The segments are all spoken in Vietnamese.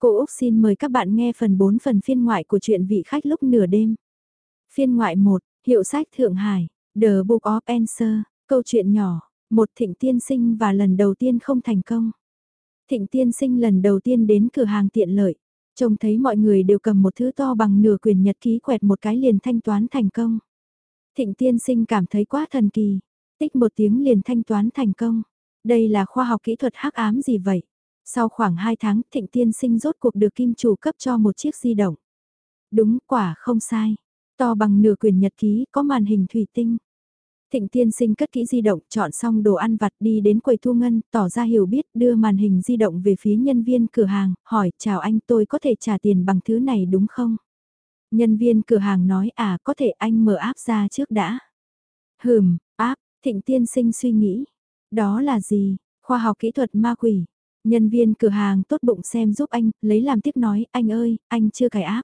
Cô Úc xin mời các bạn nghe phần 4 phần phiên ngoại của truyện vị khách lúc nửa đêm. Phiên ngoại 1, hiệu sách Thượng Hải, The Book of Answer, câu chuyện nhỏ, một thịnh tiên sinh và lần đầu tiên không thành công. Thịnh tiên sinh lần đầu tiên đến cửa hàng tiện lợi, trông thấy mọi người đều cầm một thứ to bằng nửa quyền nhật ký quẹt một cái liền thanh toán thành công. Thịnh tiên sinh cảm thấy quá thần kỳ, tích một tiếng liền thanh toán thành công. Đây là khoa học kỹ thuật hắc ám gì vậy? Sau khoảng 2 tháng, Thịnh Tiên Sinh rốt cuộc được kim chủ cấp cho một chiếc di động. Đúng, quả không sai. To bằng nửa quyền nhật ký, có màn hình thủy tinh. Thịnh Tiên Sinh cất kỹ di động, chọn xong đồ ăn vặt đi đến quầy thu ngân, tỏ ra hiểu biết, đưa màn hình di động về phía nhân viên cửa hàng, hỏi, chào anh tôi có thể trả tiền bằng thứ này đúng không? Nhân viên cửa hàng nói, à có thể anh mở áp ra trước đã. Hừm, áp, Thịnh Tiên Sinh suy nghĩ. Đó là gì? Khoa học kỹ thuật ma quỷ. Nhân viên cửa hàng tốt bụng xem giúp anh, lấy làm tiếc nói, anh ơi, anh chưa cài áp.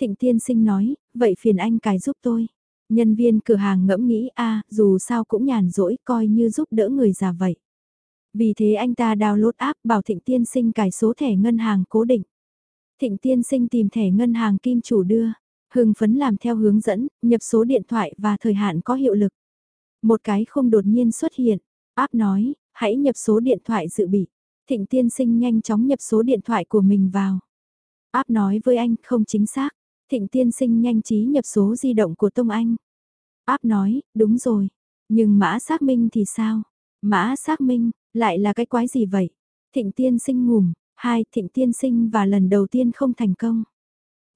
Thịnh tiên sinh nói, vậy phiền anh cài giúp tôi. Nhân viên cửa hàng ngẫm nghĩ a dù sao cũng nhàn rỗi coi như giúp đỡ người già vậy. Vì thế anh ta download app bảo thịnh tiên sinh cài số thẻ ngân hàng cố định. Thịnh tiên sinh tìm thẻ ngân hàng kim chủ đưa, hưng phấn làm theo hướng dẫn, nhập số điện thoại và thời hạn có hiệu lực. Một cái không đột nhiên xuất hiện, app nói, hãy nhập số điện thoại dự bị. Thịnh tiên sinh nhanh chóng nhập số điện thoại của mình vào. Áp nói với anh không chính xác. Thịnh tiên sinh nhanh trí nhập số di động của Tông Anh. Áp nói, đúng rồi. Nhưng mã xác minh thì sao? Mã xác minh, lại là cái quái gì vậy? Thịnh tiên sinh ngủm, hai thịnh tiên sinh và lần đầu tiên không thành công.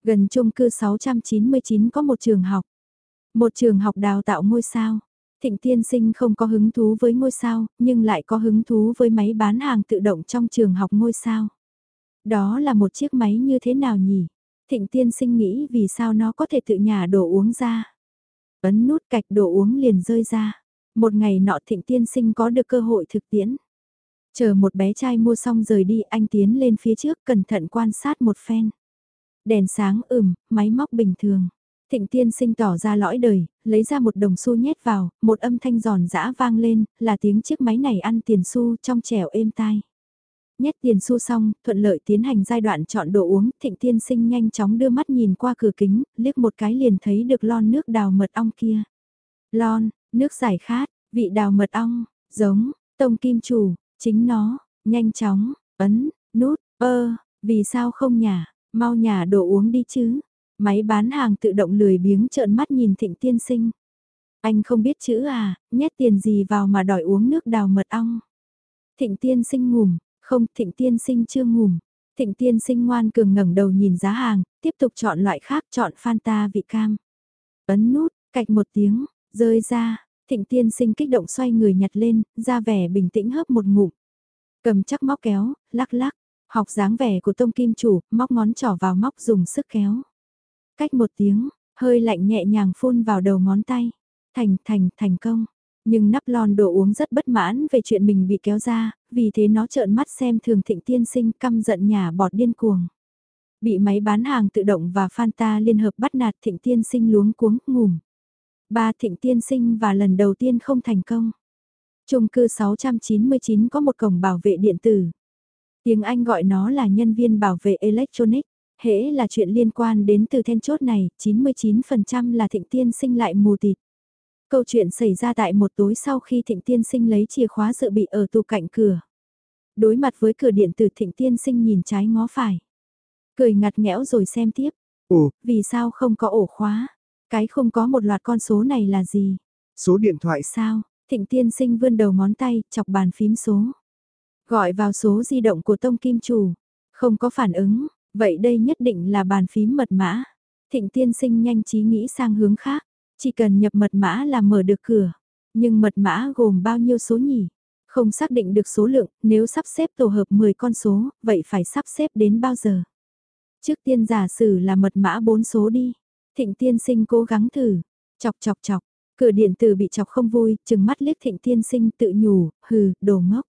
Gần chung cư 699 có một trường học. Một trường học đào tạo ngôi sao. Thịnh tiên sinh không có hứng thú với ngôi sao, nhưng lại có hứng thú với máy bán hàng tự động trong trường học ngôi sao. Đó là một chiếc máy như thế nào nhỉ? Thịnh tiên sinh nghĩ vì sao nó có thể tự nhả đồ uống ra. Ấn nút cạch đồ uống liền rơi ra. Một ngày nọ thịnh tiên sinh có được cơ hội thực tiễn. Chờ một bé trai mua xong rời đi anh tiến lên phía trước cẩn thận quan sát một phen. Đèn sáng ửm, máy móc bình thường. Thịnh tiên sinh tỏ ra lõi đời, lấy ra một đồng xu nhét vào, một âm thanh giòn giã vang lên, là tiếng chiếc máy này ăn tiền xu trong trẻo êm tai. Nhét tiền xu xong, thuận lợi tiến hành giai đoạn chọn đồ uống, thịnh tiên sinh nhanh chóng đưa mắt nhìn qua cửa kính, liếc một cái liền thấy được lon nước đào mật ong kia. Lon, nước giải khát, vị đào mật ong, giống, tông kim chủ, chính nó, nhanh chóng, ấn, nút, ơ, vì sao không nhả, mau nhả đồ uống đi chứ. Máy bán hàng tự động lười biếng trợn mắt nhìn thịnh tiên sinh. Anh không biết chữ à, nhét tiền gì vào mà đòi uống nước đào mật ong. Thịnh tiên sinh ngủm, không thịnh tiên sinh chưa ngủm. Thịnh tiên sinh ngoan cường ngẩng đầu nhìn giá hàng, tiếp tục chọn loại khác chọn Fanta vị cam. Ấn nút, cạch một tiếng, rơi ra, thịnh tiên sinh kích động xoay người nhặt lên, ra vẻ bình tĩnh hớp một ngụm. Cầm chắc móc kéo, lắc lắc, học dáng vẻ của tông kim chủ, móc ngón trỏ vào móc dùng sức kéo. Cách một tiếng, hơi lạnh nhẹ nhàng phun vào đầu ngón tay. Thành, thành, thành công. Nhưng nắp lon đồ uống rất bất mãn về chuyện mình bị kéo ra, vì thế nó trợn mắt xem thường thịnh tiên sinh căm giận nhà bọt điên cuồng. Bị máy bán hàng tự động và Fanta liên hợp bắt nạt thịnh tiên sinh luống cuống ngủm. Ba thịnh tiên sinh và lần đầu tiên không thành công. Trung cư 699 có một cổng bảo vệ điện tử. Tiếng Anh gọi nó là nhân viên bảo vệ electronic. Hễ là chuyện liên quan đến từ then chốt này, 99% là thịnh tiên sinh lại mù tịt. Câu chuyện xảy ra tại một tối sau khi thịnh tiên sinh lấy chìa khóa dự bị ở tủ cạnh cửa. Đối mặt với cửa điện từ thịnh tiên sinh nhìn trái ngó phải. Cười ngặt nghẽo rồi xem tiếp. Ồ, vì sao không có ổ khóa? Cái không có một loạt con số này là gì? Số điện thoại sao? Thịnh tiên sinh vươn đầu ngón tay, chọc bàn phím số. Gọi vào số di động của tông kim chủ. Không có phản ứng, Vậy đây nhất định là bàn phím mật mã. Thịnh tiên sinh nhanh trí nghĩ sang hướng khác. Chỉ cần nhập mật mã là mở được cửa. Nhưng mật mã gồm bao nhiêu số nhỉ? Không xác định được số lượng, nếu sắp xếp tổ hợp 10 con số, vậy phải sắp xếp đến bao giờ? Trước tiên giả sử là mật mã 4 số đi. Thịnh tiên sinh cố gắng thử. Chọc chọc chọc. Cửa điện tử bị chọc không vui, chừng mắt liếc thịnh tiên sinh tự nhủ, hừ, đồ ngốc.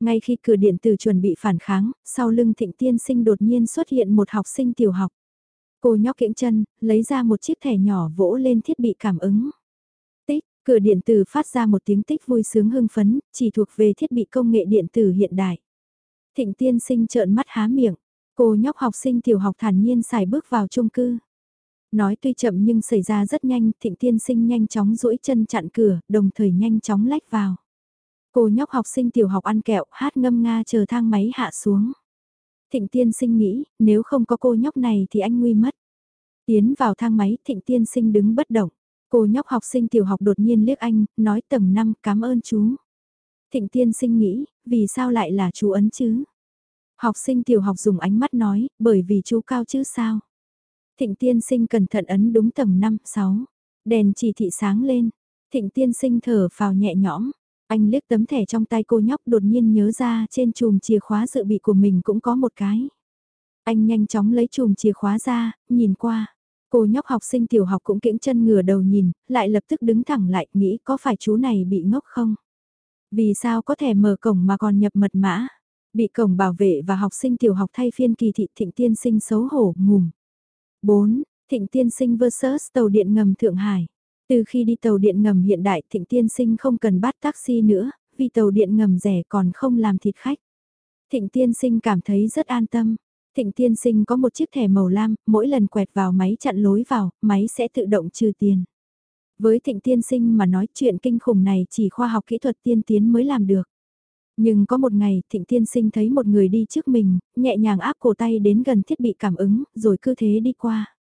Ngay khi cửa điện tử chuẩn bị phản kháng, sau lưng thịnh tiên sinh đột nhiên xuất hiện một học sinh tiểu học. Cô nhóc kiễng chân, lấy ra một chiếc thẻ nhỏ vỗ lên thiết bị cảm ứng. Tích, cửa điện tử phát ra một tiếng tích vui sướng hưng phấn, chỉ thuộc về thiết bị công nghệ điện tử hiện đại. Thịnh tiên sinh trợn mắt há miệng. Cô nhóc học sinh tiểu học thản nhiên xài bước vào chung cư. Nói tuy chậm nhưng xảy ra rất nhanh, thịnh tiên sinh nhanh chóng duỗi chân chặn cửa, đồng thời nhanh chóng lách vào. Cô nhóc học sinh tiểu học ăn kẹo, hát ngâm nga chờ thang máy hạ xuống. Thịnh tiên sinh nghĩ, nếu không có cô nhóc này thì anh nguy mất. Tiến vào thang máy, thịnh tiên sinh đứng bất động. Cô nhóc học sinh tiểu học đột nhiên liếc anh, nói tầng 5 cảm ơn chú. Thịnh tiên sinh nghĩ, vì sao lại là chú ấn chứ? Học sinh tiểu học dùng ánh mắt nói, bởi vì chú cao chứ sao? Thịnh tiên sinh cẩn thận ấn đúng tầng 5, 6. Đèn chỉ thị sáng lên. Thịnh tiên sinh thở phào nhẹ nhõm. Anh liếc tấm thẻ trong tay cô nhóc đột nhiên nhớ ra trên chùm chìa khóa dự bị của mình cũng có một cái. Anh nhanh chóng lấy chùm chìa khóa ra, nhìn qua. Cô nhóc học sinh tiểu học cũng kiễng chân ngửa đầu nhìn, lại lập tức đứng thẳng lại, nghĩ có phải chú này bị ngốc không? Vì sao có thể mở cổng mà còn nhập mật mã? Bị cổng bảo vệ và học sinh tiểu học thay phiên kỳ thị thịnh tiên sinh xấu hổ, ngùm. 4. Thịnh tiên sinh vs tàu điện ngầm Thượng Hải. Từ khi đi tàu điện ngầm hiện đại thịnh tiên sinh không cần bắt taxi nữa, vì tàu điện ngầm rẻ còn không làm thịt khách. Thịnh tiên sinh cảm thấy rất an tâm. Thịnh tiên sinh có một chiếc thẻ màu lam, mỗi lần quẹt vào máy chặn lối vào, máy sẽ tự động trừ tiền. Với thịnh tiên sinh mà nói chuyện kinh khủng này chỉ khoa học kỹ thuật tiên tiến mới làm được. Nhưng có một ngày, thịnh tiên sinh thấy một người đi trước mình, nhẹ nhàng áp cổ tay đến gần thiết bị cảm ứng, rồi cứ thế đi qua.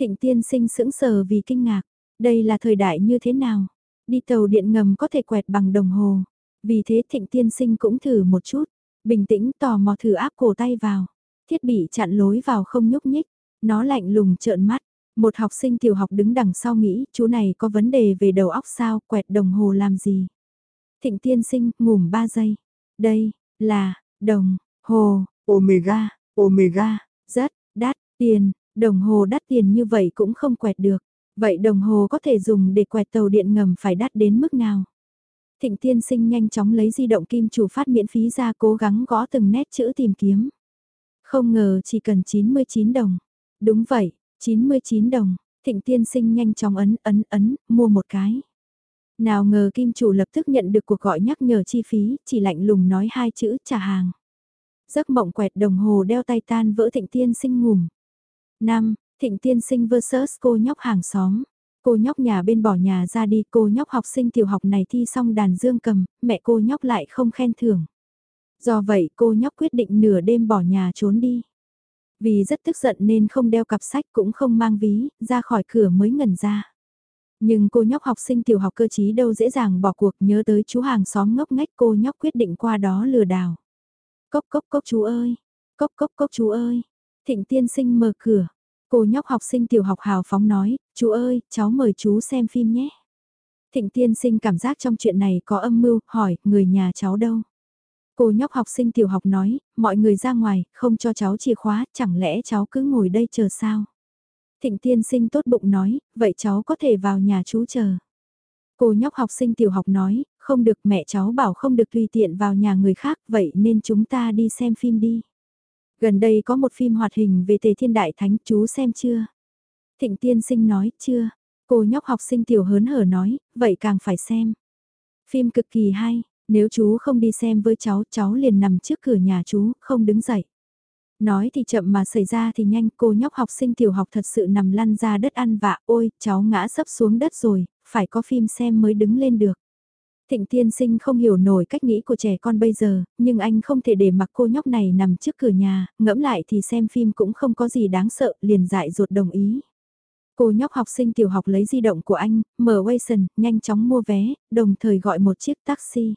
Thịnh tiên sinh sững sờ vì kinh ngạc, đây là thời đại như thế nào? Đi tàu điện ngầm có thể quẹt bằng đồng hồ. Vì thế thịnh tiên sinh cũng thử một chút, bình tĩnh tò mò thử áp cổ tay vào. Thiết bị chặn lối vào không nhúc nhích, nó lạnh lùng trợn mắt. Một học sinh tiểu học đứng đằng sau nghĩ, chú này có vấn đề về đầu óc sao, quẹt đồng hồ làm gì? Thịnh tiên sinh, ngủm 3 giây. Đây, là, đồng, hồ, omega, omega, rất, đắt, tiền, đồng hồ đắt tiền như vậy cũng không quẹt được. Vậy đồng hồ có thể dùng để quẹt tàu điện ngầm phải đắt đến mức nào? Thịnh tiên sinh nhanh chóng lấy di động kim chủ phát miễn phí ra cố gắng gõ từng nét chữ tìm kiếm. Không ngờ chỉ cần 99 đồng. Đúng vậy, 99 đồng, thịnh tiên sinh nhanh chóng ấn ấn ấn, mua một cái. Nào ngờ kim chủ lập tức nhận được cuộc gọi nhắc nhở chi phí, chỉ lạnh lùng nói hai chữ trả hàng. Giấc mộng quẹt đồng hồ đeo tay tan vỡ thịnh tiên sinh ngủm. 5. Thịnh tiên sinh vs cô nhóc hàng xóm. Cô nhóc nhà bên bỏ nhà ra đi, cô nhóc học sinh tiểu học này thi xong đàn dương cầm, mẹ cô nhóc lại không khen thưởng. Do vậy cô nhóc quyết định nửa đêm bỏ nhà trốn đi. Vì rất tức giận nên không đeo cặp sách cũng không mang ví, ra khỏi cửa mới ngẩn ra. Nhưng cô nhóc học sinh tiểu học cơ trí đâu dễ dàng bỏ cuộc nhớ tới chú hàng xóm ngốc ngách cô nhóc quyết định qua đó lừa đảo. Cốc cốc cốc chú ơi, cốc cốc cốc chú ơi, thịnh tiên sinh mở cửa, cô nhóc học sinh tiểu học hào phóng nói, chú ơi, cháu mời chú xem phim nhé. Thịnh tiên sinh cảm giác trong chuyện này có âm mưu, hỏi, người nhà cháu đâu? Cô nhóc học sinh tiểu học nói, mọi người ra ngoài, không cho cháu chìa khóa, chẳng lẽ cháu cứ ngồi đây chờ sao? Thịnh tiên sinh tốt bụng nói, vậy cháu có thể vào nhà chú chờ. Cô nhóc học sinh tiểu học nói, không được mẹ cháu bảo không được tùy tiện vào nhà người khác, vậy nên chúng ta đi xem phim đi. Gần đây có một phim hoạt hình về tề thiên đại thánh, chú xem chưa? Thịnh tiên sinh nói, chưa. Cô nhóc học sinh tiểu hớn hở nói, vậy càng phải xem. Phim cực kỳ hay, nếu chú không đi xem với cháu, cháu liền nằm trước cửa nhà chú, không đứng dậy. Nói thì chậm mà xảy ra thì nhanh, cô nhóc học sinh tiểu học thật sự nằm lăn ra đất ăn vạ, ôi, cháu ngã sấp xuống đất rồi, phải có phim xem mới đứng lên được. Thịnh tiên sinh không hiểu nổi cách nghĩ của trẻ con bây giờ, nhưng anh không thể để mặc cô nhóc này nằm trước cửa nhà, ngẫm lại thì xem phim cũng không có gì đáng sợ, liền dại ruột đồng ý. Cô nhóc học sinh tiểu học lấy di động của anh, mở Wason, nhanh chóng mua vé, đồng thời gọi một chiếc taxi.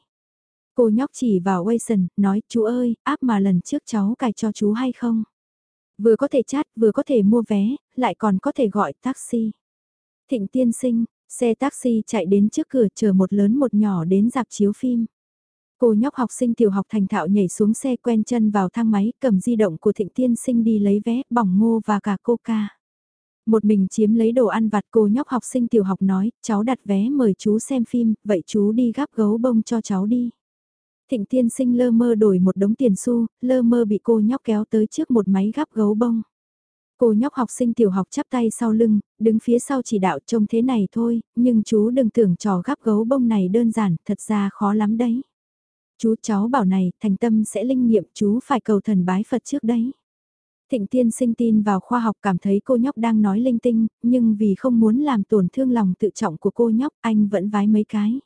Cô nhóc chỉ vào Wason, nói, chú ơi, áp mà lần trước cháu cài cho chú hay không? Vừa có thể chat, vừa có thể mua vé, lại còn có thể gọi taxi. Thịnh tiên sinh, xe taxi chạy đến trước cửa chờ một lớn một nhỏ đến dạp chiếu phim. Cô nhóc học sinh tiểu học thành thạo nhảy xuống xe quen chân vào thang máy, cầm di động của thịnh tiên sinh đi lấy vé, bỏng ngô và cả coca. Một mình chiếm lấy đồ ăn vặt cô nhóc học sinh tiểu học nói, cháu đặt vé mời chú xem phim, vậy chú đi gắp gấu bông cho cháu đi. Thịnh tiên sinh lơ mơ đổi một đống tiền xu, lơ mơ bị cô nhóc kéo tới trước một máy gắp gấu bông. Cô nhóc học sinh tiểu học chắp tay sau lưng, đứng phía sau chỉ đạo trông thế này thôi, nhưng chú đừng tưởng trò gắp gấu bông này đơn giản, thật ra khó lắm đấy. Chú cháu bảo này, thành tâm sẽ linh nghiệm chú phải cầu thần bái Phật trước đấy. Thịnh tiên sinh tin vào khoa học cảm thấy cô nhóc đang nói linh tinh, nhưng vì không muốn làm tổn thương lòng tự trọng của cô nhóc anh vẫn vái mấy cái.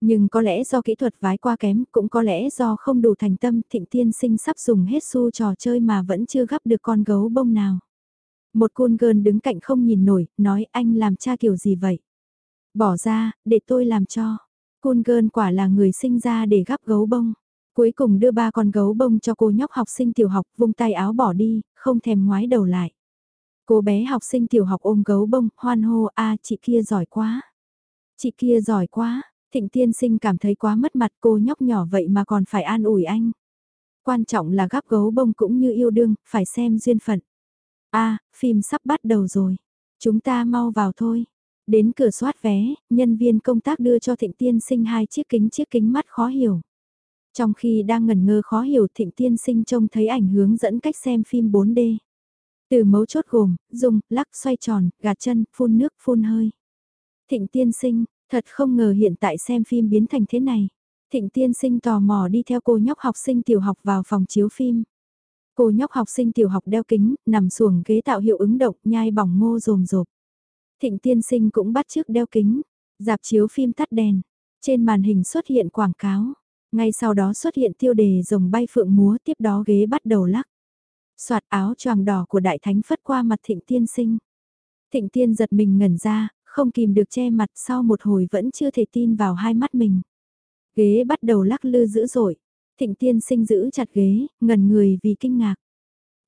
Nhưng có lẽ do kỹ thuật vái qua kém, cũng có lẽ do không đủ thành tâm, thịnh tiên sinh sắp dùng hết xu trò chơi mà vẫn chưa gắp được con gấu bông nào. Một côn gơn đứng cạnh không nhìn nổi, nói anh làm cha kiểu gì vậy? Bỏ ra, để tôi làm cho. Côn gơn quả là người sinh ra để gắp gấu bông. Cuối cùng đưa ba con gấu bông cho cô nhóc học sinh tiểu học vung tay áo bỏ đi, không thèm ngoái đầu lại. Cô bé học sinh tiểu học ôm gấu bông, hoan hô, a chị kia giỏi quá. Chị kia giỏi quá, thịnh tiên sinh cảm thấy quá mất mặt cô nhóc nhỏ vậy mà còn phải an ủi anh. Quan trọng là gắp gấu bông cũng như yêu đương, phải xem duyên phận a phim sắp bắt đầu rồi. Chúng ta mau vào thôi. Đến cửa soát vé, nhân viên công tác đưa cho thịnh tiên sinh hai chiếc kính chiếc kính mắt khó hiểu. Trong khi đang ngần ngơ khó hiểu thịnh tiên sinh trông thấy ảnh hướng dẫn cách xem phim 4D. Từ mấu chốt gồm, dùng, lắc, xoay tròn, gạt chân, phun nước, phun hơi. Thịnh tiên sinh, thật không ngờ hiện tại xem phim biến thành thế này. Thịnh tiên sinh tò mò đi theo cô nhóc học sinh tiểu học vào phòng chiếu phim. Cô nhóc học sinh tiểu học đeo kính, nằm xuồng ghế tạo hiệu ứng động, nhai bỏng ngô rồm rộp. Thịnh tiên sinh cũng bắt trước đeo kính, dạp chiếu phim tắt đèn. Trên màn hình xuất hiện quảng cáo. Ngay sau đó xuất hiện tiêu đề rồng bay phượng múa tiếp đó ghế bắt đầu lắc. Soạt áo choàng đỏ của đại thánh phất qua mặt thịnh tiên sinh. Thịnh tiên giật mình ngẩn ra, không kìm được che mặt sau một hồi vẫn chưa thể tin vào hai mắt mình. Ghế bắt đầu lắc lư dữ dội. Thịnh tiên sinh giữ chặt ghế, ngần người vì kinh ngạc.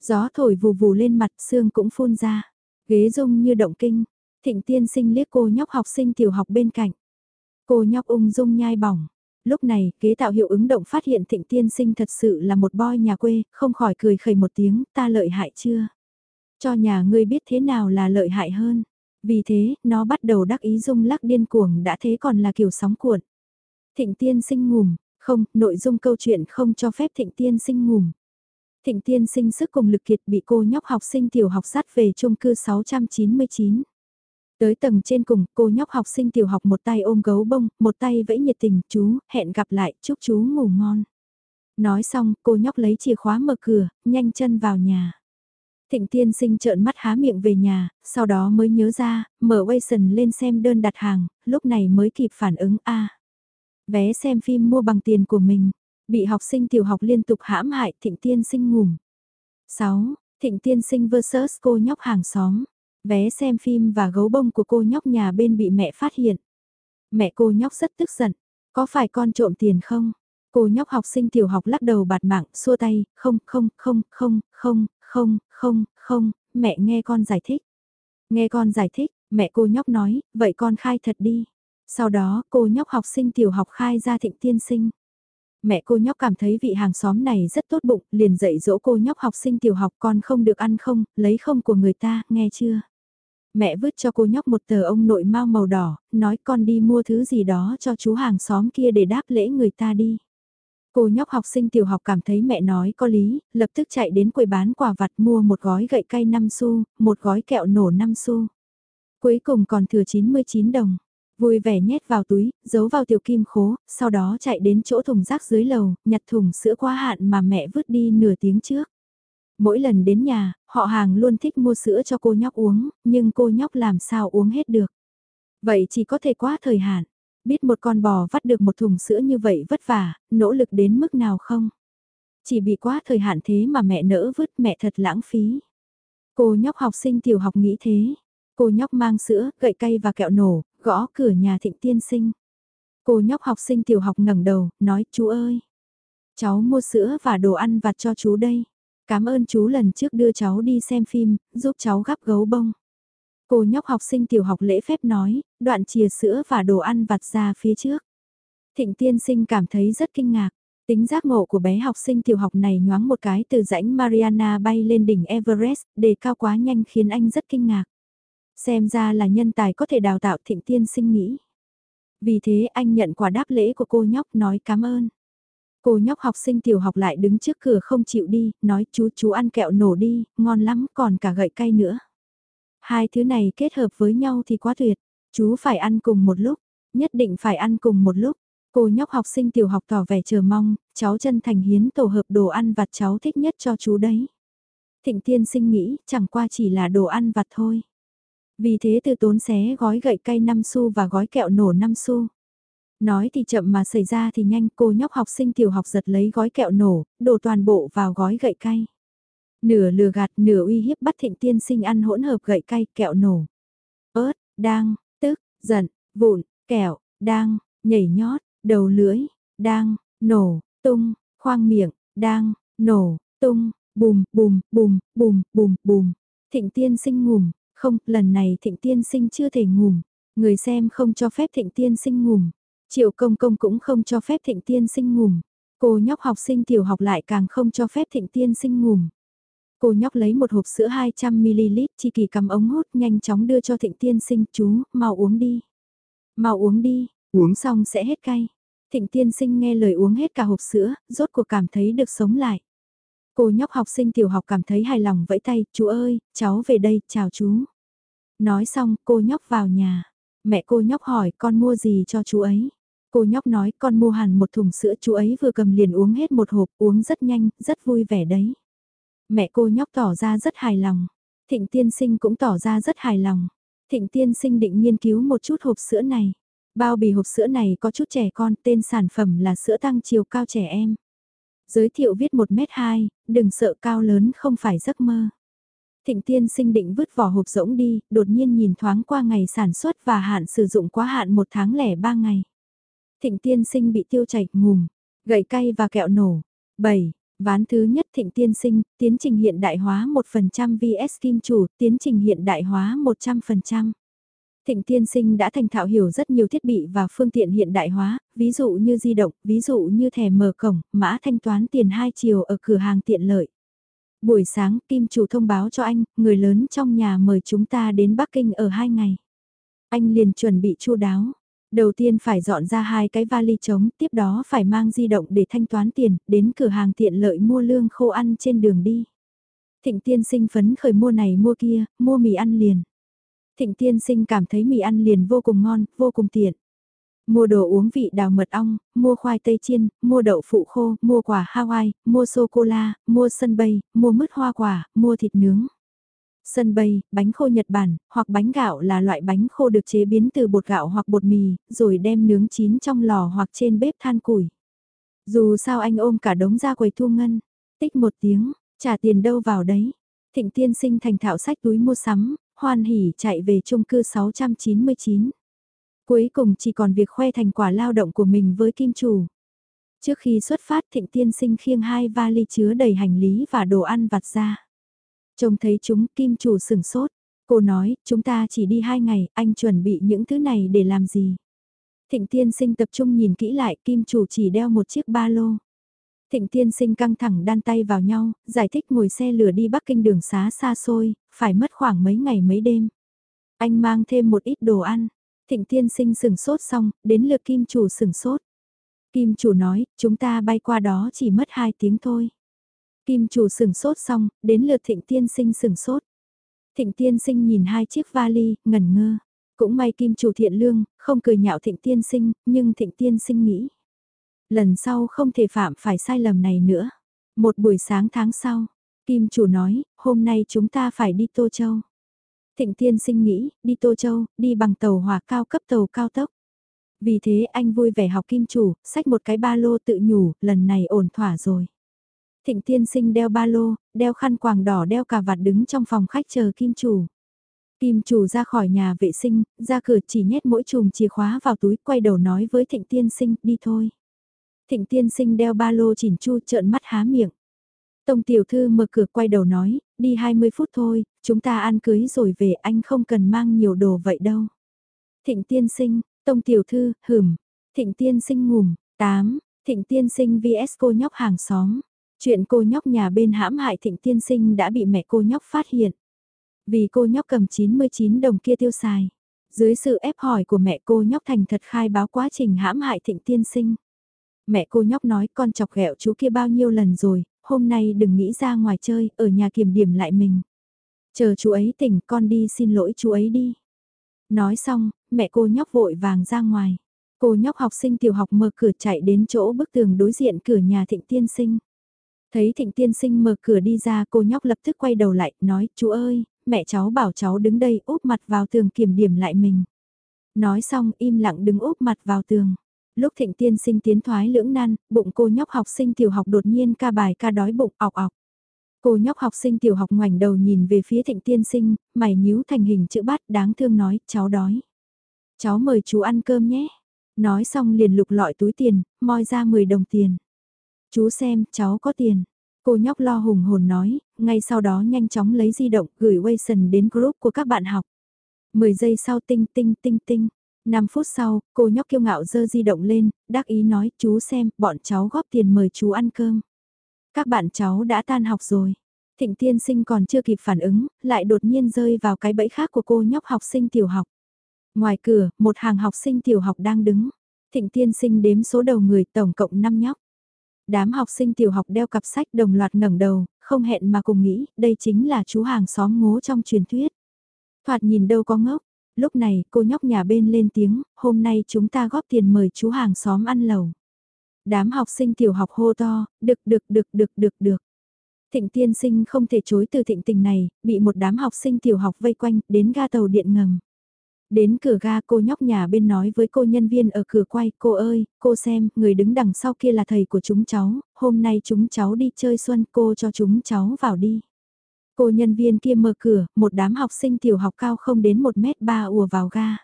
Gió thổi vù vù lên mặt xương cũng phun ra. Ghế rung như động kinh. Thịnh tiên sinh liếc cô nhóc học sinh tiểu học bên cạnh. Cô nhóc ung dung nhai bỏng lúc này, kế tạo hiệu ứng động phát hiện thịnh tiên sinh thật sự là một boy nhà quê, không khỏi cười khẩy một tiếng, ta lợi hại chưa? Cho nhà ngươi biết thế nào là lợi hại hơn. Vì thế, nó bắt đầu đắc ý rung lắc điên cuồng đã thế còn là kiểu sóng cuộn. Thịnh tiên sinh ngủm, không, nội dung câu chuyện không cho phép thịnh tiên sinh ngủm. Thịnh tiên sinh sức cùng lực kiệt bị cô nhóc học sinh tiểu học sát về chung cư 699. Tới tầng trên cùng, cô nhóc học sinh tiểu học một tay ôm gấu bông, một tay vẫy nhiệt tình, chú, hẹn gặp lại, chúc chú ngủ ngon. Nói xong, cô nhóc lấy chìa khóa mở cửa, nhanh chân vào nhà. Thịnh tiên sinh trợn mắt há miệng về nhà, sau đó mới nhớ ra, mở Wason lên xem đơn đặt hàng, lúc này mới kịp phản ứng A. Vé xem phim mua bằng tiền của mình, bị học sinh tiểu học liên tục hãm hại thịnh tiên sinh ngủm. 6. Thịnh tiên sinh vs cô nhóc hàng xóm. Vé xem phim và gấu bông của cô nhóc nhà bên bị mẹ phát hiện. Mẹ cô nhóc rất tức giận. Có phải con trộm tiền không? Cô nhóc học sinh tiểu học lắc đầu bạt mạng, xua tay, không, không, không, không, không, không, không, không, mẹ nghe con giải thích. Nghe con giải thích, mẹ cô nhóc nói, vậy con khai thật đi. Sau đó, cô nhóc học sinh tiểu học khai ra thịnh tiên sinh. Mẹ cô nhóc cảm thấy vị hàng xóm này rất tốt bụng, liền dạy dỗ cô nhóc học sinh tiểu học con không được ăn không, lấy không của người ta, nghe chưa? Mẹ vứt cho cô nhóc một tờ ông nội mau màu đỏ, nói con đi mua thứ gì đó cho chú hàng xóm kia để đáp lễ người ta đi. Cô nhóc học sinh tiểu học cảm thấy mẹ nói có lý, lập tức chạy đến quầy bán quà vặt mua một gói gậy cay 5 xu, một gói kẹo nổ 5 xu. Cuối cùng còn thừa 99 đồng. Vui vẻ nhét vào túi, giấu vào tiểu kim khố, sau đó chạy đến chỗ thùng rác dưới lầu, nhặt thùng sữa quá hạn mà mẹ vứt đi nửa tiếng trước. Mỗi lần đến nhà, họ hàng luôn thích mua sữa cho cô nhóc uống, nhưng cô nhóc làm sao uống hết được. Vậy chỉ có thể quá thời hạn. Biết một con bò vắt được một thùng sữa như vậy vất vả, nỗ lực đến mức nào không? Chỉ bị quá thời hạn thế mà mẹ nỡ vứt mẹ thật lãng phí. Cô nhóc học sinh tiểu học nghĩ thế. Cô nhóc mang sữa, gậy cây và kẹo nổ, gõ cửa nhà thịnh tiên sinh. Cô nhóc học sinh tiểu học ngẩng đầu, nói chú ơi. Cháu mua sữa và đồ ăn vặt cho chú đây. Cảm ơn chú lần trước đưa cháu đi xem phim, giúp cháu gắp gấu bông. Cô nhóc học sinh tiểu học lễ phép nói, đoạn chìa sữa và đồ ăn vặt ra phía trước. Thịnh tiên sinh cảm thấy rất kinh ngạc. Tính giác ngộ của bé học sinh tiểu học này nhoáng một cái từ rãnh Mariana bay lên đỉnh Everest, đề cao quá nhanh khiến anh rất kinh ngạc. Xem ra là nhân tài có thể đào tạo thịnh tiên sinh nghĩ. Vì thế anh nhận quả đáp lễ của cô nhóc nói cảm ơn. Cô nhóc học sinh tiểu học lại đứng trước cửa không chịu đi, nói chú chú ăn kẹo nổ đi, ngon lắm, còn cả gậy cay nữa. Hai thứ này kết hợp với nhau thì quá tuyệt, chú phải ăn cùng một lúc, nhất định phải ăn cùng một lúc. Cô nhóc học sinh tiểu học tỏ vẻ chờ mong, cháu chân thành hiến tổ hợp đồ ăn vặt cháu thích nhất cho chú đấy. Thịnh tiên sinh nghĩ chẳng qua chỉ là đồ ăn vặt thôi. Vì thế từ tốn xé gói gậy cay 5 xu và gói kẹo nổ 5 xu. Nói thì chậm mà xảy ra thì nhanh cô nhóc học sinh tiểu học giật lấy gói kẹo nổ, đổ toàn bộ vào gói gậy cay. Nửa lừa gạt nửa uy hiếp bắt thịnh tiên sinh ăn hỗn hợp gậy cay kẹo nổ. ớt, đang, tức, giận, vụn, kẹo, đang, nhảy nhót, đầu lưỡi, đang, nổ, tung, khoang miệng, đang, nổ, tung, bùm, bùm, bùm, bùm, bùm, bùm. Thịnh tiên sinh ngủm, không, lần này thịnh tiên sinh chưa thể ngủm. Người xem không cho phép thịnh tiên sinh ngủm. Triệu công công cũng không cho phép thịnh tiên sinh ngủm. Cô nhóc học sinh tiểu học lại càng không cho phép thịnh tiên sinh ngủm. Cô nhóc lấy một hộp sữa 200ml, chi kỳ cầm ống hút nhanh chóng đưa cho thịnh tiên sinh, chú, mau uống đi. Mau uống đi, uống xong sẽ hết cay. Thịnh tiên sinh nghe lời uống hết cả hộp sữa, rốt cuộc cảm thấy được sống lại. Cô nhóc học sinh tiểu học cảm thấy hài lòng vẫy tay, chú ơi, cháu về đây, chào chú. Nói xong, cô nhóc vào nhà. Mẹ cô nhóc hỏi con mua gì cho chú ấy. Cô nhóc nói con mua hẳn một thùng sữa chú ấy vừa cầm liền uống hết một hộp uống rất nhanh, rất vui vẻ đấy. Mẹ cô nhóc tỏ ra rất hài lòng. Thịnh tiên sinh cũng tỏ ra rất hài lòng. Thịnh tiên sinh định nghiên cứu một chút hộp sữa này. Bao bì hộp sữa này có chút trẻ con, tên sản phẩm là sữa tăng chiều cao trẻ em. Giới thiệu viết 1m2, đừng sợ cao lớn không phải giấc mơ. Thịnh tiên sinh định vứt vỏ hộp rỗng đi, đột nhiên nhìn thoáng qua ngày sản xuất và hạn sử dụng quá hạn một tháng lẻ ba ngày. Thịnh tiên sinh bị tiêu chảy ngùm, gậy cay và kẹo nổ. 7. Ván thứ nhất thịnh tiên sinh, tiến trình hiện đại hóa 1% VS kim chủ, tiến trình hiện đại hóa 100%. Thịnh tiên sinh đã thành thạo hiểu rất nhiều thiết bị và phương tiện hiện đại hóa, ví dụ như di động, ví dụ như thẻ mở cổng, mã thanh toán tiền hai chiều ở cửa hàng tiện lợi. Buổi sáng, Kim chủ thông báo cho anh, người lớn trong nhà mời chúng ta đến Bắc Kinh ở hai ngày. Anh liền chuẩn bị chu đáo. Đầu tiên phải dọn ra hai cái vali trống, tiếp đó phải mang di động để thanh toán tiền, đến cửa hàng tiện lợi mua lương khô ăn trên đường đi. Thịnh tiên sinh phấn khởi mua này mua kia, mua mì ăn liền. Thịnh tiên sinh cảm thấy mì ăn liền vô cùng ngon, vô cùng tiện. Mua đồ uống vị đào mật ong, mua khoai tây chiên, mua đậu phụ khô, mua quả Hawaii, mua sô-cô-la, mua sân bay, mua mứt hoa quả, mua thịt nướng. Sân bay, bánh khô Nhật Bản, hoặc bánh gạo là loại bánh khô được chế biến từ bột gạo hoặc bột mì, rồi đem nướng chín trong lò hoặc trên bếp than củi. Dù sao anh ôm cả đống ra quầy thu ngân, tích một tiếng, trả tiền đâu vào đấy. Thịnh tiên sinh thành thạo sách túi mua sắm, hoan hỉ chạy về chung cư 699. Cuối cùng chỉ còn việc khoe thành quả lao động của mình với kim chủ. Trước khi xuất phát thịnh tiên sinh khiêng hai vali chứa đầy hành lý và đồ ăn vặt ra. Trông thấy chúng kim chủ sửng sốt. Cô nói, chúng ta chỉ đi hai ngày, anh chuẩn bị những thứ này để làm gì? Thịnh tiên sinh tập trung nhìn kỹ lại, kim chủ chỉ đeo một chiếc ba lô. Thịnh tiên sinh căng thẳng đan tay vào nhau, giải thích ngồi xe lửa đi Bắc Kinh đường xá xa xôi, phải mất khoảng mấy ngày mấy đêm. Anh mang thêm một ít đồ ăn. Thịnh tiên sinh sừng sốt xong, đến lượt kim chủ sừng sốt. Kim chủ nói, chúng ta bay qua đó chỉ mất 2 tiếng thôi. Kim chủ sừng sốt xong, đến lượt thịnh tiên sinh sừng sốt. Thịnh tiên sinh nhìn hai chiếc vali, ngẩn ngơ. Cũng may kim chủ thiện lương, không cười nhạo thịnh tiên sinh, nhưng thịnh tiên sinh nghĩ. Lần sau không thể phạm phải sai lầm này nữa. Một buổi sáng tháng sau, kim chủ nói, hôm nay chúng ta phải đi Tô Châu. Thịnh tiên sinh nghĩ, đi Tô Châu, đi bằng tàu hỏa cao cấp tàu cao tốc. Vì thế anh vui vẻ học kim chủ, xách một cái ba lô tự nhủ, lần này ổn thỏa rồi. Thịnh tiên sinh đeo ba lô, đeo khăn quàng đỏ đeo cà vạt đứng trong phòng khách chờ kim chủ. Kim chủ ra khỏi nhà vệ sinh, ra cửa chỉ nhét mỗi chùm chìa khóa vào túi quay đầu nói với thịnh tiên sinh đi thôi. Thịnh tiên sinh đeo ba lô chỉn chu trợn mắt há miệng. Tông tiểu thư mở cửa quay đầu nói, đi 20 phút thôi, chúng ta ăn cưới rồi về anh không cần mang nhiều đồ vậy đâu. Thịnh tiên sinh, tông tiểu thư, hửm, thịnh tiên sinh ngủm, 8, thịnh tiên sinh vs cô nhóc hàng xóm. Chuyện cô nhóc nhà bên hãm hại thịnh tiên sinh đã bị mẹ cô nhóc phát hiện. Vì cô nhóc cầm 99 đồng kia tiêu xài. Dưới sự ép hỏi của mẹ cô nhóc thành thật khai báo quá trình hãm hại thịnh tiên sinh. Mẹ cô nhóc nói con chọc ghẹo chú kia bao nhiêu lần rồi, hôm nay đừng nghĩ ra ngoài chơi, ở nhà kiểm điểm lại mình. Chờ chú ấy tỉnh con đi xin lỗi chú ấy đi. Nói xong, mẹ cô nhóc vội vàng ra ngoài. Cô nhóc học sinh tiểu học mở cửa chạy đến chỗ bức tường đối diện cửa nhà thịnh tiên sinh. Thấy thịnh tiên sinh mở cửa đi ra cô nhóc lập tức quay đầu lại, nói, chú ơi, mẹ cháu bảo cháu đứng đây úp mặt vào tường kiểm điểm lại mình. Nói xong im lặng đứng úp mặt vào tường. Lúc thịnh tiên sinh tiến thoái lưỡng nan, bụng cô nhóc học sinh tiểu học đột nhiên ca bài ca đói bụng ọc ọc. Cô nhóc học sinh tiểu học ngoảnh đầu nhìn về phía thịnh tiên sinh, mày nhíu thành hình chữ bát đáng thương nói, cháu đói. Cháu mời chú ăn cơm nhé. Nói xong liền lục lọi túi tiền, moi ra 10 đồng tiền. Chú xem, cháu có tiền. Cô nhóc lo hùng hồn nói, ngay sau đó nhanh chóng lấy di động gửi Wason đến group của các bạn học. 10 giây sau tinh tinh tinh tinh. 5 phút sau, cô nhóc kiêu ngạo dơ di động lên, đắc ý nói chú xem, bọn cháu góp tiền mời chú ăn cơm. Các bạn cháu đã tan học rồi. Thịnh tiên sinh còn chưa kịp phản ứng, lại đột nhiên rơi vào cái bẫy khác của cô nhóc học sinh tiểu học. Ngoài cửa, một hàng học sinh tiểu học đang đứng. Thịnh tiên sinh đếm số đầu người tổng cộng 5 nhóc. Đám học sinh tiểu học đeo cặp sách đồng loạt ngẩng đầu, không hẹn mà cùng nghĩ, đây chính là chú hàng xóm ngố trong truyền thuyết. Thoạt nhìn đâu có ngốc, lúc này cô nhóc nhà bên lên tiếng, hôm nay chúng ta góp tiền mời chú hàng xóm ăn lẩu. Đám học sinh tiểu học hô to, được được được được được được. Thịnh tiên sinh không thể chối từ thịnh tình này, bị một đám học sinh tiểu học vây quanh, đến ga tàu điện ngầm. Đến cửa ga cô nhóc nhà bên nói với cô nhân viên ở cửa quay, cô ơi, cô xem, người đứng đằng sau kia là thầy của chúng cháu, hôm nay chúng cháu đi chơi xuân, cô cho chúng cháu vào đi. Cô nhân viên kia mở cửa, một đám học sinh tiểu học cao không đến 1 mét 3 ùa vào ga.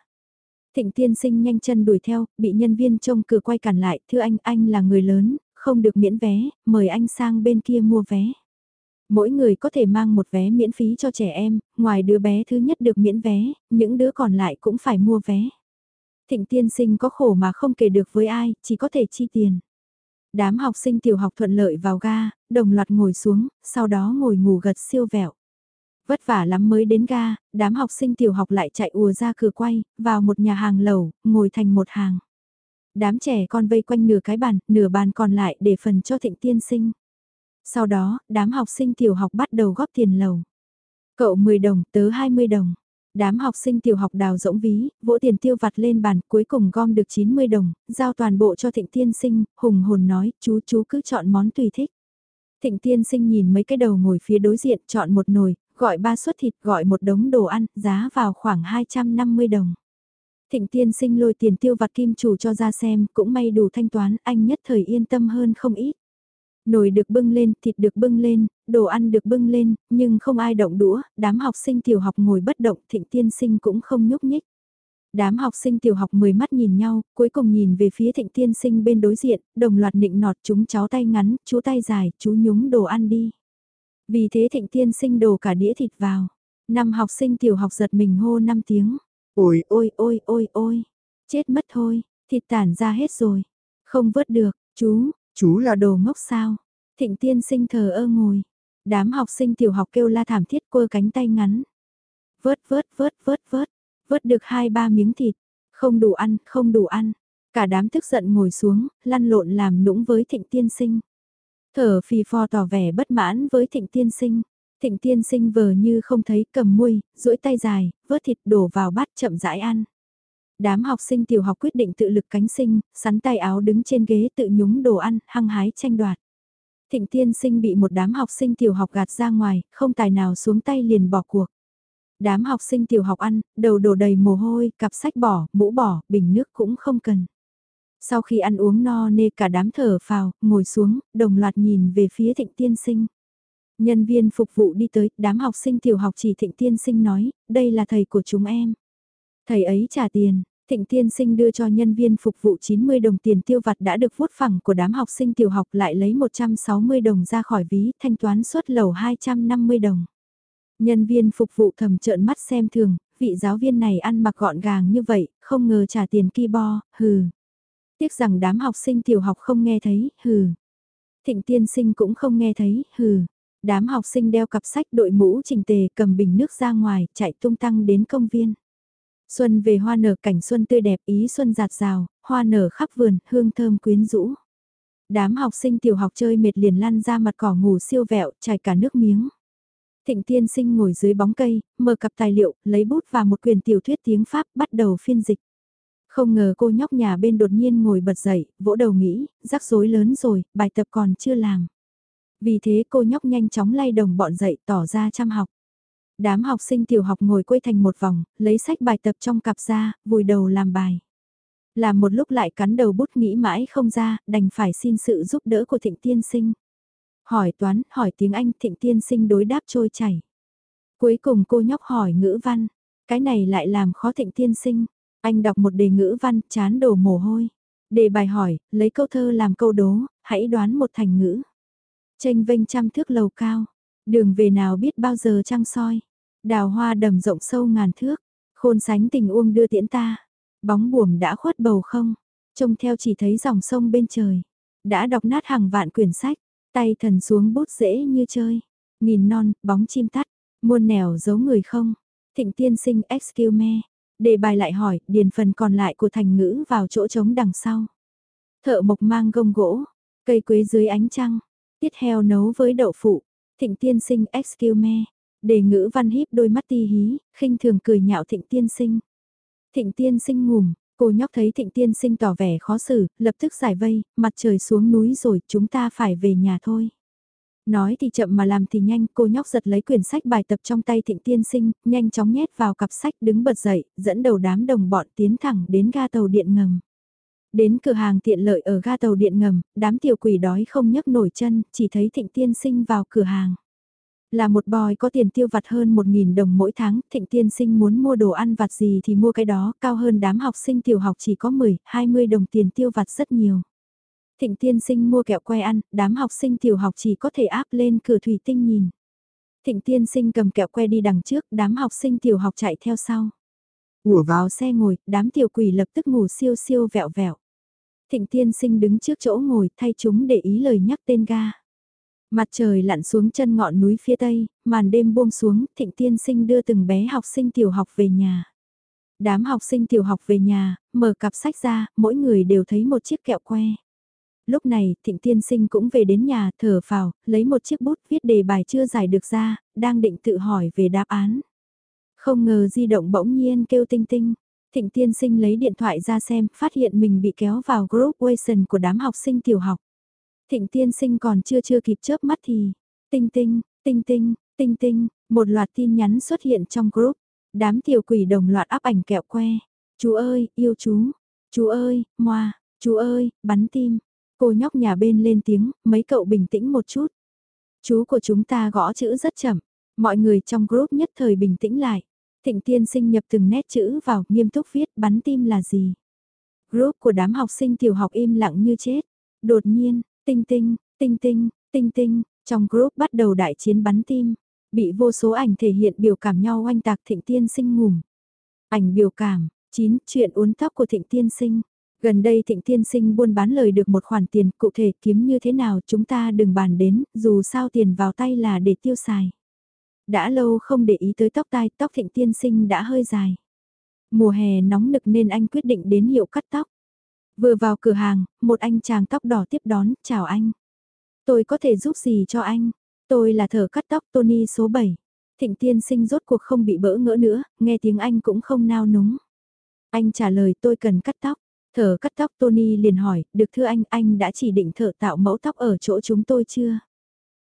Thịnh tiên sinh nhanh chân đuổi theo, bị nhân viên trông cửa quay cản lại, thưa anh, anh là người lớn, không được miễn vé, mời anh sang bên kia mua vé. Mỗi người có thể mang một vé miễn phí cho trẻ em, ngoài đứa bé thứ nhất được miễn vé, những đứa còn lại cũng phải mua vé. Thịnh tiên sinh có khổ mà không kể được với ai, chỉ có thể chi tiền. Đám học sinh tiểu học thuận lợi vào ga, đồng loạt ngồi xuống, sau đó ngồi ngủ gật siêu vẹo. Vất vả lắm mới đến ga, đám học sinh tiểu học lại chạy ùa ra cửa quay, vào một nhà hàng lầu ngồi thành một hàng. Đám trẻ con vây quanh nửa cái bàn, nửa bàn còn lại để phần cho thịnh tiên sinh. Sau đó, đám học sinh tiểu học bắt đầu góp tiền lầu. Cậu 10 đồng, tớ 20 đồng. Đám học sinh tiểu học đào rỗng ví, vỗ tiền tiêu vặt lên bàn, cuối cùng gom được 90 đồng, giao toàn bộ cho thịnh tiên sinh, hùng hồn nói, chú chú cứ chọn món tùy thích. Thịnh tiên sinh nhìn mấy cái đầu ngồi phía đối diện, chọn một nồi, gọi ba suất thịt, gọi một đống đồ ăn, giá vào khoảng 250 đồng. Thịnh tiên sinh lôi tiền tiêu vặt kim chủ cho ra xem, cũng may đủ thanh toán, anh nhất thời yên tâm hơn không ít. Nồi được bưng lên, thịt được bưng lên, đồ ăn được bưng lên, nhưng không ai động đũa, đám học sinh tiểu học ngồi bất động, thịnh tiên sinh cũng không nhúc nhích. Đám học sinh tiểu học mười mắt nhìn nhau, cuối cùng nhìn về phía thịnh tiên sinh bên đối diện, đồng loạt nịnh nọt chúng cháu tay ngắn, chú tay dài, chú nhúng đồ ăn đi. Vì thế thịnh tiên sinh đổ cả đĩa thịt vào. Năm học sinh tiểu học giật mình hô năm tiếng. Ôi ôi ôi ôi ôi, chết mất thôi, thịt tản ra hết rồi. Không vớt được, chú, Chú là đồ ngốc sao? Thịnh tiên sinh thờ ơ ngồi. Đám học sinh tiểu học kêu la thảm thiết quơ cánh tay ngắn. Vớt vớt vớt vớt vớt. Vớt được hai ba miếng thịt. Không đủ ăn, không đủ ăn. Cả đám tức giận ngồi xuống, lăn lộn làm nũng với thịnh tiên sinh. Thở phì phò tỏ vẻ bất mãn với thịnh tiên sinh. Thịnh tiên sinh vờ như không thấy cầm muôi, duỗi tay dài, vớt thịt đổ vào bát chậm rãi ăn. Đám học sinh tiểu học quyết định tự lực cánh sinh, sắn tay áo đứng trên ghế tự nhúng đồ ăn, hăng hái tranh đoạt. Thịnh tiên sinh bị một đám học sinh tiểu học gạt ra ngoài, không tài nào xuống tay liền bỏ cuộc. Đám học sinh tiểu học ăn, đầu đổ đầy mồ hôi, cặp sách bỏ, mũ bỏ, bình nước cũng không cần. Sau khi ăn uống no nê cả đám thở phào, ngồi xuống, đồng loạt nhìn về phía thịnh tiên sinh. Nhân viên phục vụ đi tới, đám học sinh tiểu học chỉ thịnh tiên sinh nói, đây là thầy của chúng em. Thầy ấy trả tiền, Thịnh tiên sinh đưa cho nhân viên phục vụ 90 đồng tiền tiêu vặt đã được vuốt phẳng của đám học sinh tiểu học lại lấy 160 đồng ra khỏi ví thanh toán suất lầu 250 đồng. Nhân viên phục vụ thầm trợn mắt xem thường, vị giáo viên này ăn mặc gọn gàng như vậy, không ngờ trả tiền bo, hừ. Tiếc rằng đám học sinh tiểu học không nghe thấy, hừ. Thịnh tiên sinh cũng không nghe thấy, hừ. Đám học sinh đeo cặp sách đội mũ trình tề cầm bình nước ra ngoài, chạy tung tăng đến công viên. Xuân về hoa nở cảnh xuân tươi đẹp ý xuân giạt rào, hoa nở khắp vườn, hương thơm quyến rũ. Đám học sinh tiểu học chơi mệt liền lăn ra mặt cỏ ngủ siêu vẹo, chảy cả nước miếng. Thịnh tiên sinh ngồi dưới bóng cây, mở cặp tài liệu, lấy bút và một quyền tiểu thuyết tiếng Pháp bắt đầu phiên dịch. Không ngờ cô nhóc nhà bên đột nhiên ngồi bật dậy, vỗ đầu nghĩ, rắc rối lớn rồi, bài tập còn chưa làm. Vì thế cô nhóc nhanh chóng lay đồng bọn dậy tỏ ra chăm học. Đám học sinh tiểu học ngồi quây thành một vòng, lấy sách bài tập trong cặp ra, vùi đầu làm bài. Làm một lúc lại cắn đầu bút nghĩ mãi không ra, đành phải xin sự giúp đỡ của thịnh tiên sinh. Hỏi toán, hỏi tiếng Anh, thịnh tiên sinh đối đáp trôi chảy. Cuối cùng cô nhóc hỏi ngữ văn, cái này lại làm khó thịnh tiên sinh. Anh đọc một đề ngữ văn, chán đổ mồ hôi. Đề bài hỏi, lấy câu thơ làm câu đố, hãy đoán một thành ngữ. Tranh vênh trăm thước lầu cao, đường về nào biết bao giờ trăng soi. Đào hoa đầm rộng sâu ngàn thước, khôn sánh tình uông đưa tiễn ta. Bóng buồm đã khuất bầu không, trông theo chỉ thấy dòng sông bên trời. Đã đọc nát hàng vạn quyển sách, tay thần xuống bút dễ như chơi. Nghìn non, bóng chim tắt, muôn nẻo giấu người không. Thịnh tiên sinh excuse me. Đề bài lại hỏi, điền phần còn lại của thành ngữ vào chỗ trống đằng sau. Thợ mộc mang gông gỗ, cây quế dưới ánh trăng, tiết heo nấu với đậu phụ. Thịnh tiên sinh excuse me. Đề ngữ văn híp đôi mắt ti hí, khinh thường cười nhạo thịnh tiên sinh. Thịnh tiên sinh ngủm, cô nhóc thấy thịnh tiên sinh tỏ vẻ khó xử, lập tức giải vây, mặt trời xuống núi rồi, chúng ta phải về nhà thôi. Nói thì chậm mà làm thì nhanh, cô nhóc giật lấy quyển sách bài tập trong tay thịnh tiên sinh, nhanh chóng nhét vào cặp sách đứng bật dậy, dẫn đầu đám đồng bọn tiến thẳng đến ga tàu điện ngầm. Đến cửa hàng tiện lợi ở ga tàu điện ngầm, đám tiểu quỷ đói không nhấc nổi chân, chỉ thấy thịnh tiên sinh vào cửa hàng. Là một bòi có tiền tiêu vặt hơn 1.000 đồng mỗi tháng, thịnh tiên sinh muốn mua đồ ăn vặt gì thì mua cái đó, cao hơn đám học sinh tiểu học chỉ có 10, 20 đồng tiền tiêu vặt rất nhiều. Thịnh tiên sinh mua kẹo que ăn, đám học sinh tiểu học chỉ có thể áp lên cửa thủy tinh nhìn. Thịnh tiên sinh cầm kẹo que đi đằng trước, đám học sinh tiểu học chạy theo sau. Ủa vào xe ngồi, đám tiểu quỷ lập tức ngủ siêu siêu vẹo vẹo. Thịnh tiên sinh đứng trước chỗ ngồi thay chúng để ý lời nhắc tên ga. Mặt trời lặn xuống chân ngọn núi phía tây, màn đêm buông xuống, thịnh tiên sinh đưa từng bé học sinh tiểu học về nhà. Đám học sinh tiểu học về nhà, mở cặp sách ra, mỗi người đều thấy một chiếc kẹo que. Lúc này, thịnh tiên sinh cũng về đến nhà, thở phào, lấy một chiếc bút viết đề bài chưa giải được ra, đang định tự hỏi về đáp án. Không ngờ di động bỗng nhiên kêu tinh tinh. Thịnh tiên sinh lấy điện thoại ra xem, phát hiện mình bị kéo vào group Wation của đám học sinh tiểu học. Thịnh tiên sinh còn chưa chưa kịp chớp mắt thì, tinh tinh, tinh tinh, tinh tinh, một loạt tin nhắn xuất hiện trong group. Đám tiểu quỷ đồng loạt áp ảnh kẹo que. Chú ơi, yêu chú. Chú ơi, moa. Chú ơi, bắn tim. Cô nhóc nhà bên lên tiếng, mấy cậu bình tĩnh một chút. Chú của chúng ta gõ chữ rất chậm. Mọi người trong group nhất thời bình tĩnh lại. Thịnh tiên sinh nhập từng nét chữ vào, nghiêm túc viết bắn tim là gì. Group của đám học sinh tiểu học im lặng như chết. Đột nhiên, Tinh tinh, tinh tinh, tinh tinh, trong group bắt đầu đại chiến bắn tim, bị vô số ảnh thể hiện biểu cảm nhau oanh tạc thịnh tiên sinh ngủm. Ảnh biểu cảm, 9. Chuyện uốn tóc của thịnh tiên sinh. Gần đây thịnh tiên sinh buôn bán lời được một khoản tiền cụ thể kiếm như thế nào chúng ta đừng bàn đến, dù sao tiền vào tay là để tiêu xài. Đã lâu không để ý tới tóc tai, tóc thịnh tiên sinh đã hơi dài. Mùa hè nóng nực nên anh quyết định đến hiệu cắt tóc. Vừa vào cửa hàng, một anh chàng tóc đỏ tiếp đón, chào anh. Tôi có thể giúp gì cho anh? Tôi là thợ cắt tóc Tony số 7. Thịnh tiên sinh rốt cuộc không bị bỡ ngỡ nữa, nghe tiếng anh cũng không nao núng. Anh trả lời tôi cần cắt tóc. Thợ cắt tóc Tony liền hỏi, được thưa anh, anh đã chỉ định thợ tạo mẫu tóc ở chỗ chúng tôi chưa?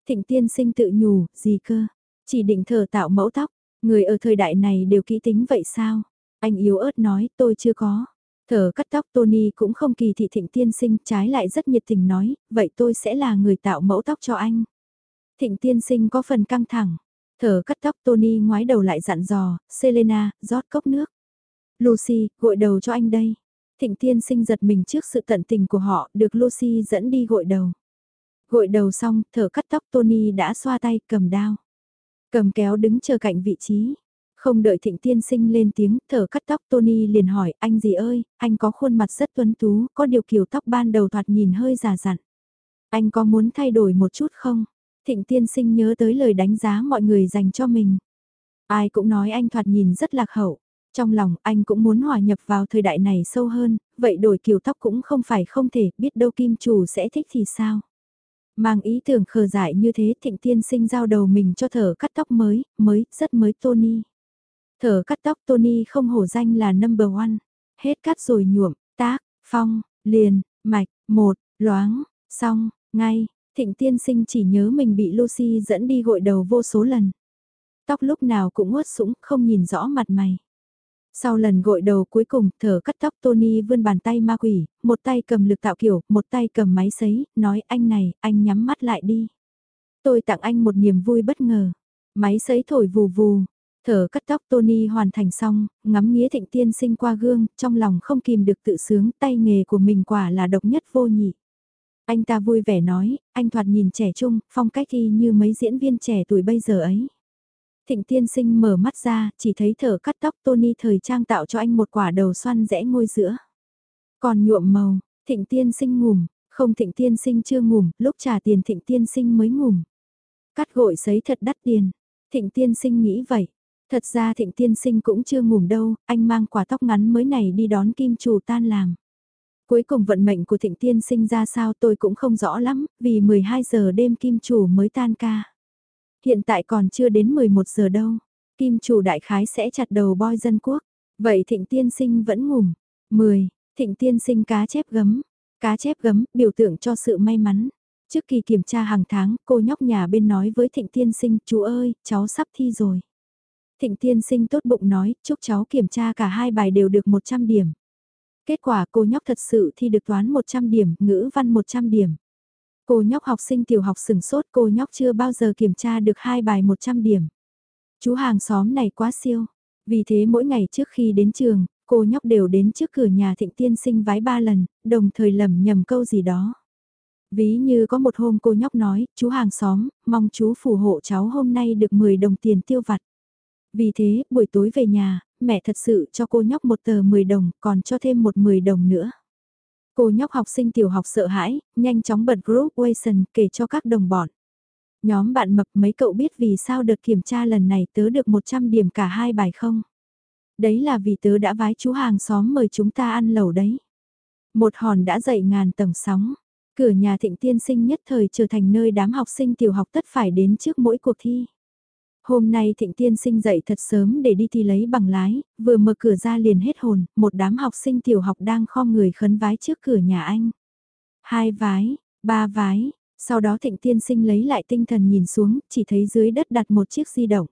Thịnh tiên sinh tự nhủ, gì cơ? Chỉ định thợ tạo mẫu tóc, người ở thời đại này đều kỹ tính vậy sao? Anh yếu ớt nói, tôi chưa có. Thở cắt tóc Tony cũng không kỳ thị thịnh tiên sinh, trái lại rất nhiệt tình nói, vậy tôi sẽ là người tạo mẫu tóc cho anh. Thịnh tiên sinh có phần căng thẳng. Thở cắt tóc Tony ngoái đầu lại dặn dò, Selena, rót cốc nước. Lucy, gội đầu cho anh đây. Thịnh tiên sinh giật mình trước sự tận tình của họ, được Lucy dẫn đi gội đầu. Gội đầu xong, thở cắt tóc Tony đã xoa tay, cầm đao. Cầm kéo đứng chờ cạnh vị trí. Không đợi thịnh tiên sinh lên tiếng, thở cắt tóc Tony liền hỏi, anh gì ơi, anh có khuôn mặt rất tuấn tú, có điều kiểu tóc ban đầu thoạt nhìn hơi già dặn. Anh có muốn thay đổi một chút không? Thịnh tiên sinh nhớ tới lời đánh giá mọi người dành cho mình. Ai cũng nói anh thoạt nhìn rất lạc hậu. Trong lòng anh cũng muốn hòa nhập vào thời đại này sâu hơn, vậy đổi kiểu tóc cũng không phải không thể, biết đâu kim chủ sẽ thích thì sao. Mang ý tưởng khờ dại như thế thịnh tiên sinh giao đầu mình cho thở cắt tóc mới, mới, rất mới Tony. Thở cắt tóc Tony không hổ danh là number one. Hết cắt rồi nhuộm, tác, phong, liền, mạch, một, loáng, xong, ngay, Thịnh tiên sinh chỉ nhớ mình bị Lucy dẫn đi gội đầu vô số lần. Tóc lúc nào cũng ướt sũng, không nhìn rõ mặt mày. Sau lần gội đầu cuối cùng, thở cắt tóc Tony vươn bàn tay ma quỷ, một tay cầm lực tạo kiểu, một tay cầm máy sấy, nói anh này, anh nhắm mắt lại đi. Tôi tặng anh một niềm vui bất ngờ. Máy sấy thổi vù vù, thở cắt tóc Tony hoàn thành xong, ngắm nghía thịnh tiên sinh qua gương, trong lòng không kìm được tự sướng, tay nghề của mình quả là độc nhất vô nhị. Anh ta vui vẻ nói, anh thoạt nhìn trẻ trung, phong cách y như mấy diễn viên trẻ tuổi bây giờ ấy. Thịnh tiên sinh mở mắt ra, chỉ thấy thở cắt tóc Tony thời trang tạo cho anh một quả đầu xoăn rẽ ngôi giữa. Còn nhuộm màu, thịnh tiên sinh ngủm, không thịnh tiên sinh chưa ngủm, lúc trả tiền thịnh tiên sinh mới ngủm. Cắt gội sấy thật đắt tiền, thịnh tiên sinh nghĩ vậy. Thật ra thịnh tiên sinh cũng chưa ngủm đâu, anh mang quả tóc ngắn mới này đi đón kim chủ tan làm. Cuối cùng vận mệnh của thịnh tiên sinh ra sao tôi cũng không rõ lắm, vì 12 giờ đêm kim chủ mới tan ca. Hiện tại còn chưa đến 11 giờ đâu, kim chủ đại khái sẽ chặt đầu boy dân quốc. Vậy thịnh tiên sinh vẫn ngủm. 10. Thịnh tiên sinh cá chép gấm. Cá chép gấm, biểu tượng cho sự may mắn. Trước kỳ kiểm tra hàng tháng, cô nhóc nhà bên nói với thịnh tiên sinh, chú ơi, cháu sắp thi rồi. Thịnh tiên sinh tốt bụng nói, chúc cháu kiểm tra cả hai bài đều được 100 điểm. Kết quả cô nhóc thật sự thi được toán 100 điểm, ngữ văn 100 điểm. Cô nhóc học sinh tiểu học sừng sốt cô nhóc chưa bao giờ kiểm tra được hai bài 100 điểm. Chú hàng xóm này quá siêu. Vì thế mỗi ngày trước khi đến trường, cô nhóc đều đến trước cửa nhà thịnh tiên sinh vái ba lần, đồng thời lầm nhầm câu gì đó. Ví như có một hôm cô nhóc nói, chú hàng xóm, mong chú phù hộ cháu hôm nay được 10 đồng tiền tiêu vặt. Vì thế, buổi tối về nhà, mẹ thật sự cho cô nhóc một tờ 10 đồng, còn cho thêm một 10 đồng nữa. Cô nhóc học sinh tiểu học sợ hãi, nhanh chóng bật group Wason kể cho các đồng bọn. Nhóm bạn mập mấy cậu biết vì sao đợt kiểm tra lần này tớ được 100 điểm cả hai bài không? Đấy là vì tớ đã vái chú hàng xóm mời chúng ta ăn lẩu đấy. Một hòn đã dậy ngàn tầng sóng. Cửa nhà thịnh tiên sinh nhất thời trở thành nơi đám học sinh tiểu học tất phải đến trước mỗi cuộc thi. Hôm nay thịnh tiên sinh dậy thật sớm để đi thi lấy bằng lái, vừa mở cửa ra liền hết hồn, một đám học sinh tiểu học đang kho người khấn vái trước cửa nhà anh. Hai vái, ba vái, sau đó thịnh tiên sinh lấy lại tinh thần nhìn xuống, chỉ thấy dưới đất đặt một chiếc di động.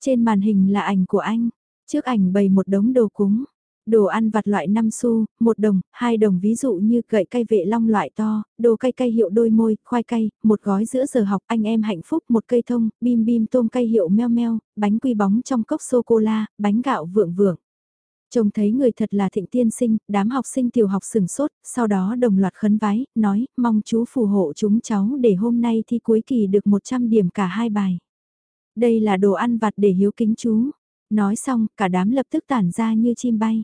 Trên màn hình là ảnh của anh, trước ảnh bày một đống đồ cúng, Đồ ăn vặt loại 5 xu, 1 đồng, 2 đồng ví dụ như gậy cây vệ long loại to, đồ cây cây hiệu đôi môi, khoai cây, một gói giữa giờ học anh em hạnh phúc, một cây thông, bim bim tôm cây hiệu meo meo, bánh quy bóng trong cốc sô-cô-la, bánh gạo vượng vượng. Trông thấy người thật là thịnh tiên sinh, đám học sinh tiểu học sừng sốt, sau đó đồng loạt khấn vái, nói, mong chú phù hộ chúng cháu để hôm nay thi cuối kỳ được 100 điểm cả hai bài. Đây là đồ ăn vặt để hiếu kính chú. Nói xong, cả đám lập tức tản ra như chim bay.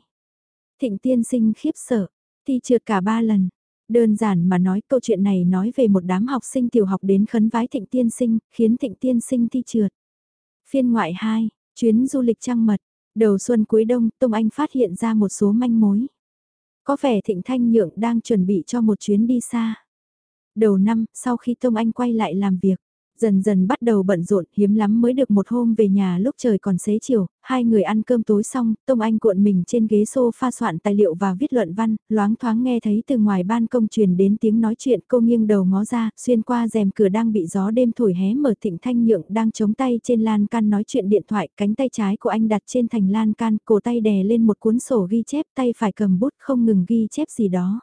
Thịnh tiên sinh khiếp sợ, thi trượt cả ba lần. Đơn giản mà nói câu chuyện này nói về một đám học sinh tiểu học đến khấn vái thịnh tiên sinh, khiến thịnh tiên sinh thi trượt. Phiên ngoại 2, chuyến du lịch trăng mật, đầu xuân cuối đông Tông Anh phát hiện ra một số manh mối. Có vẻ thịnh thanh nhượng đang chuẩn bị cho một chuyến đi xa. Đầu năm, sau khi Tông Anh quay lại làm việc, Dần dần bắt đầu bận rộn, hiếm lắm mới được một hôm về nhà lúc trời còn xế chiều, hai người ăn cơm tối xong, Tông Anh cuộn mình trên ghế sofa soạn tài liệu và viết luận văn, loáng thoáng nghe thấy từ ngoài ban công truyền đến tiếng nói chuyện cô nghiêng đầu ngó ra, xuyên qua rèm cửa đang bị gió đêm thổi hé mở thịnh thanh nhượng đang chống tay trên lan can nói chuyện điện thoại, cánh tay trái của anh đặt trên thành lan can, cổ tay đè lên một cuốn sổ ghi chép tay phải cầm bút không ngừng ghi chép gì đó.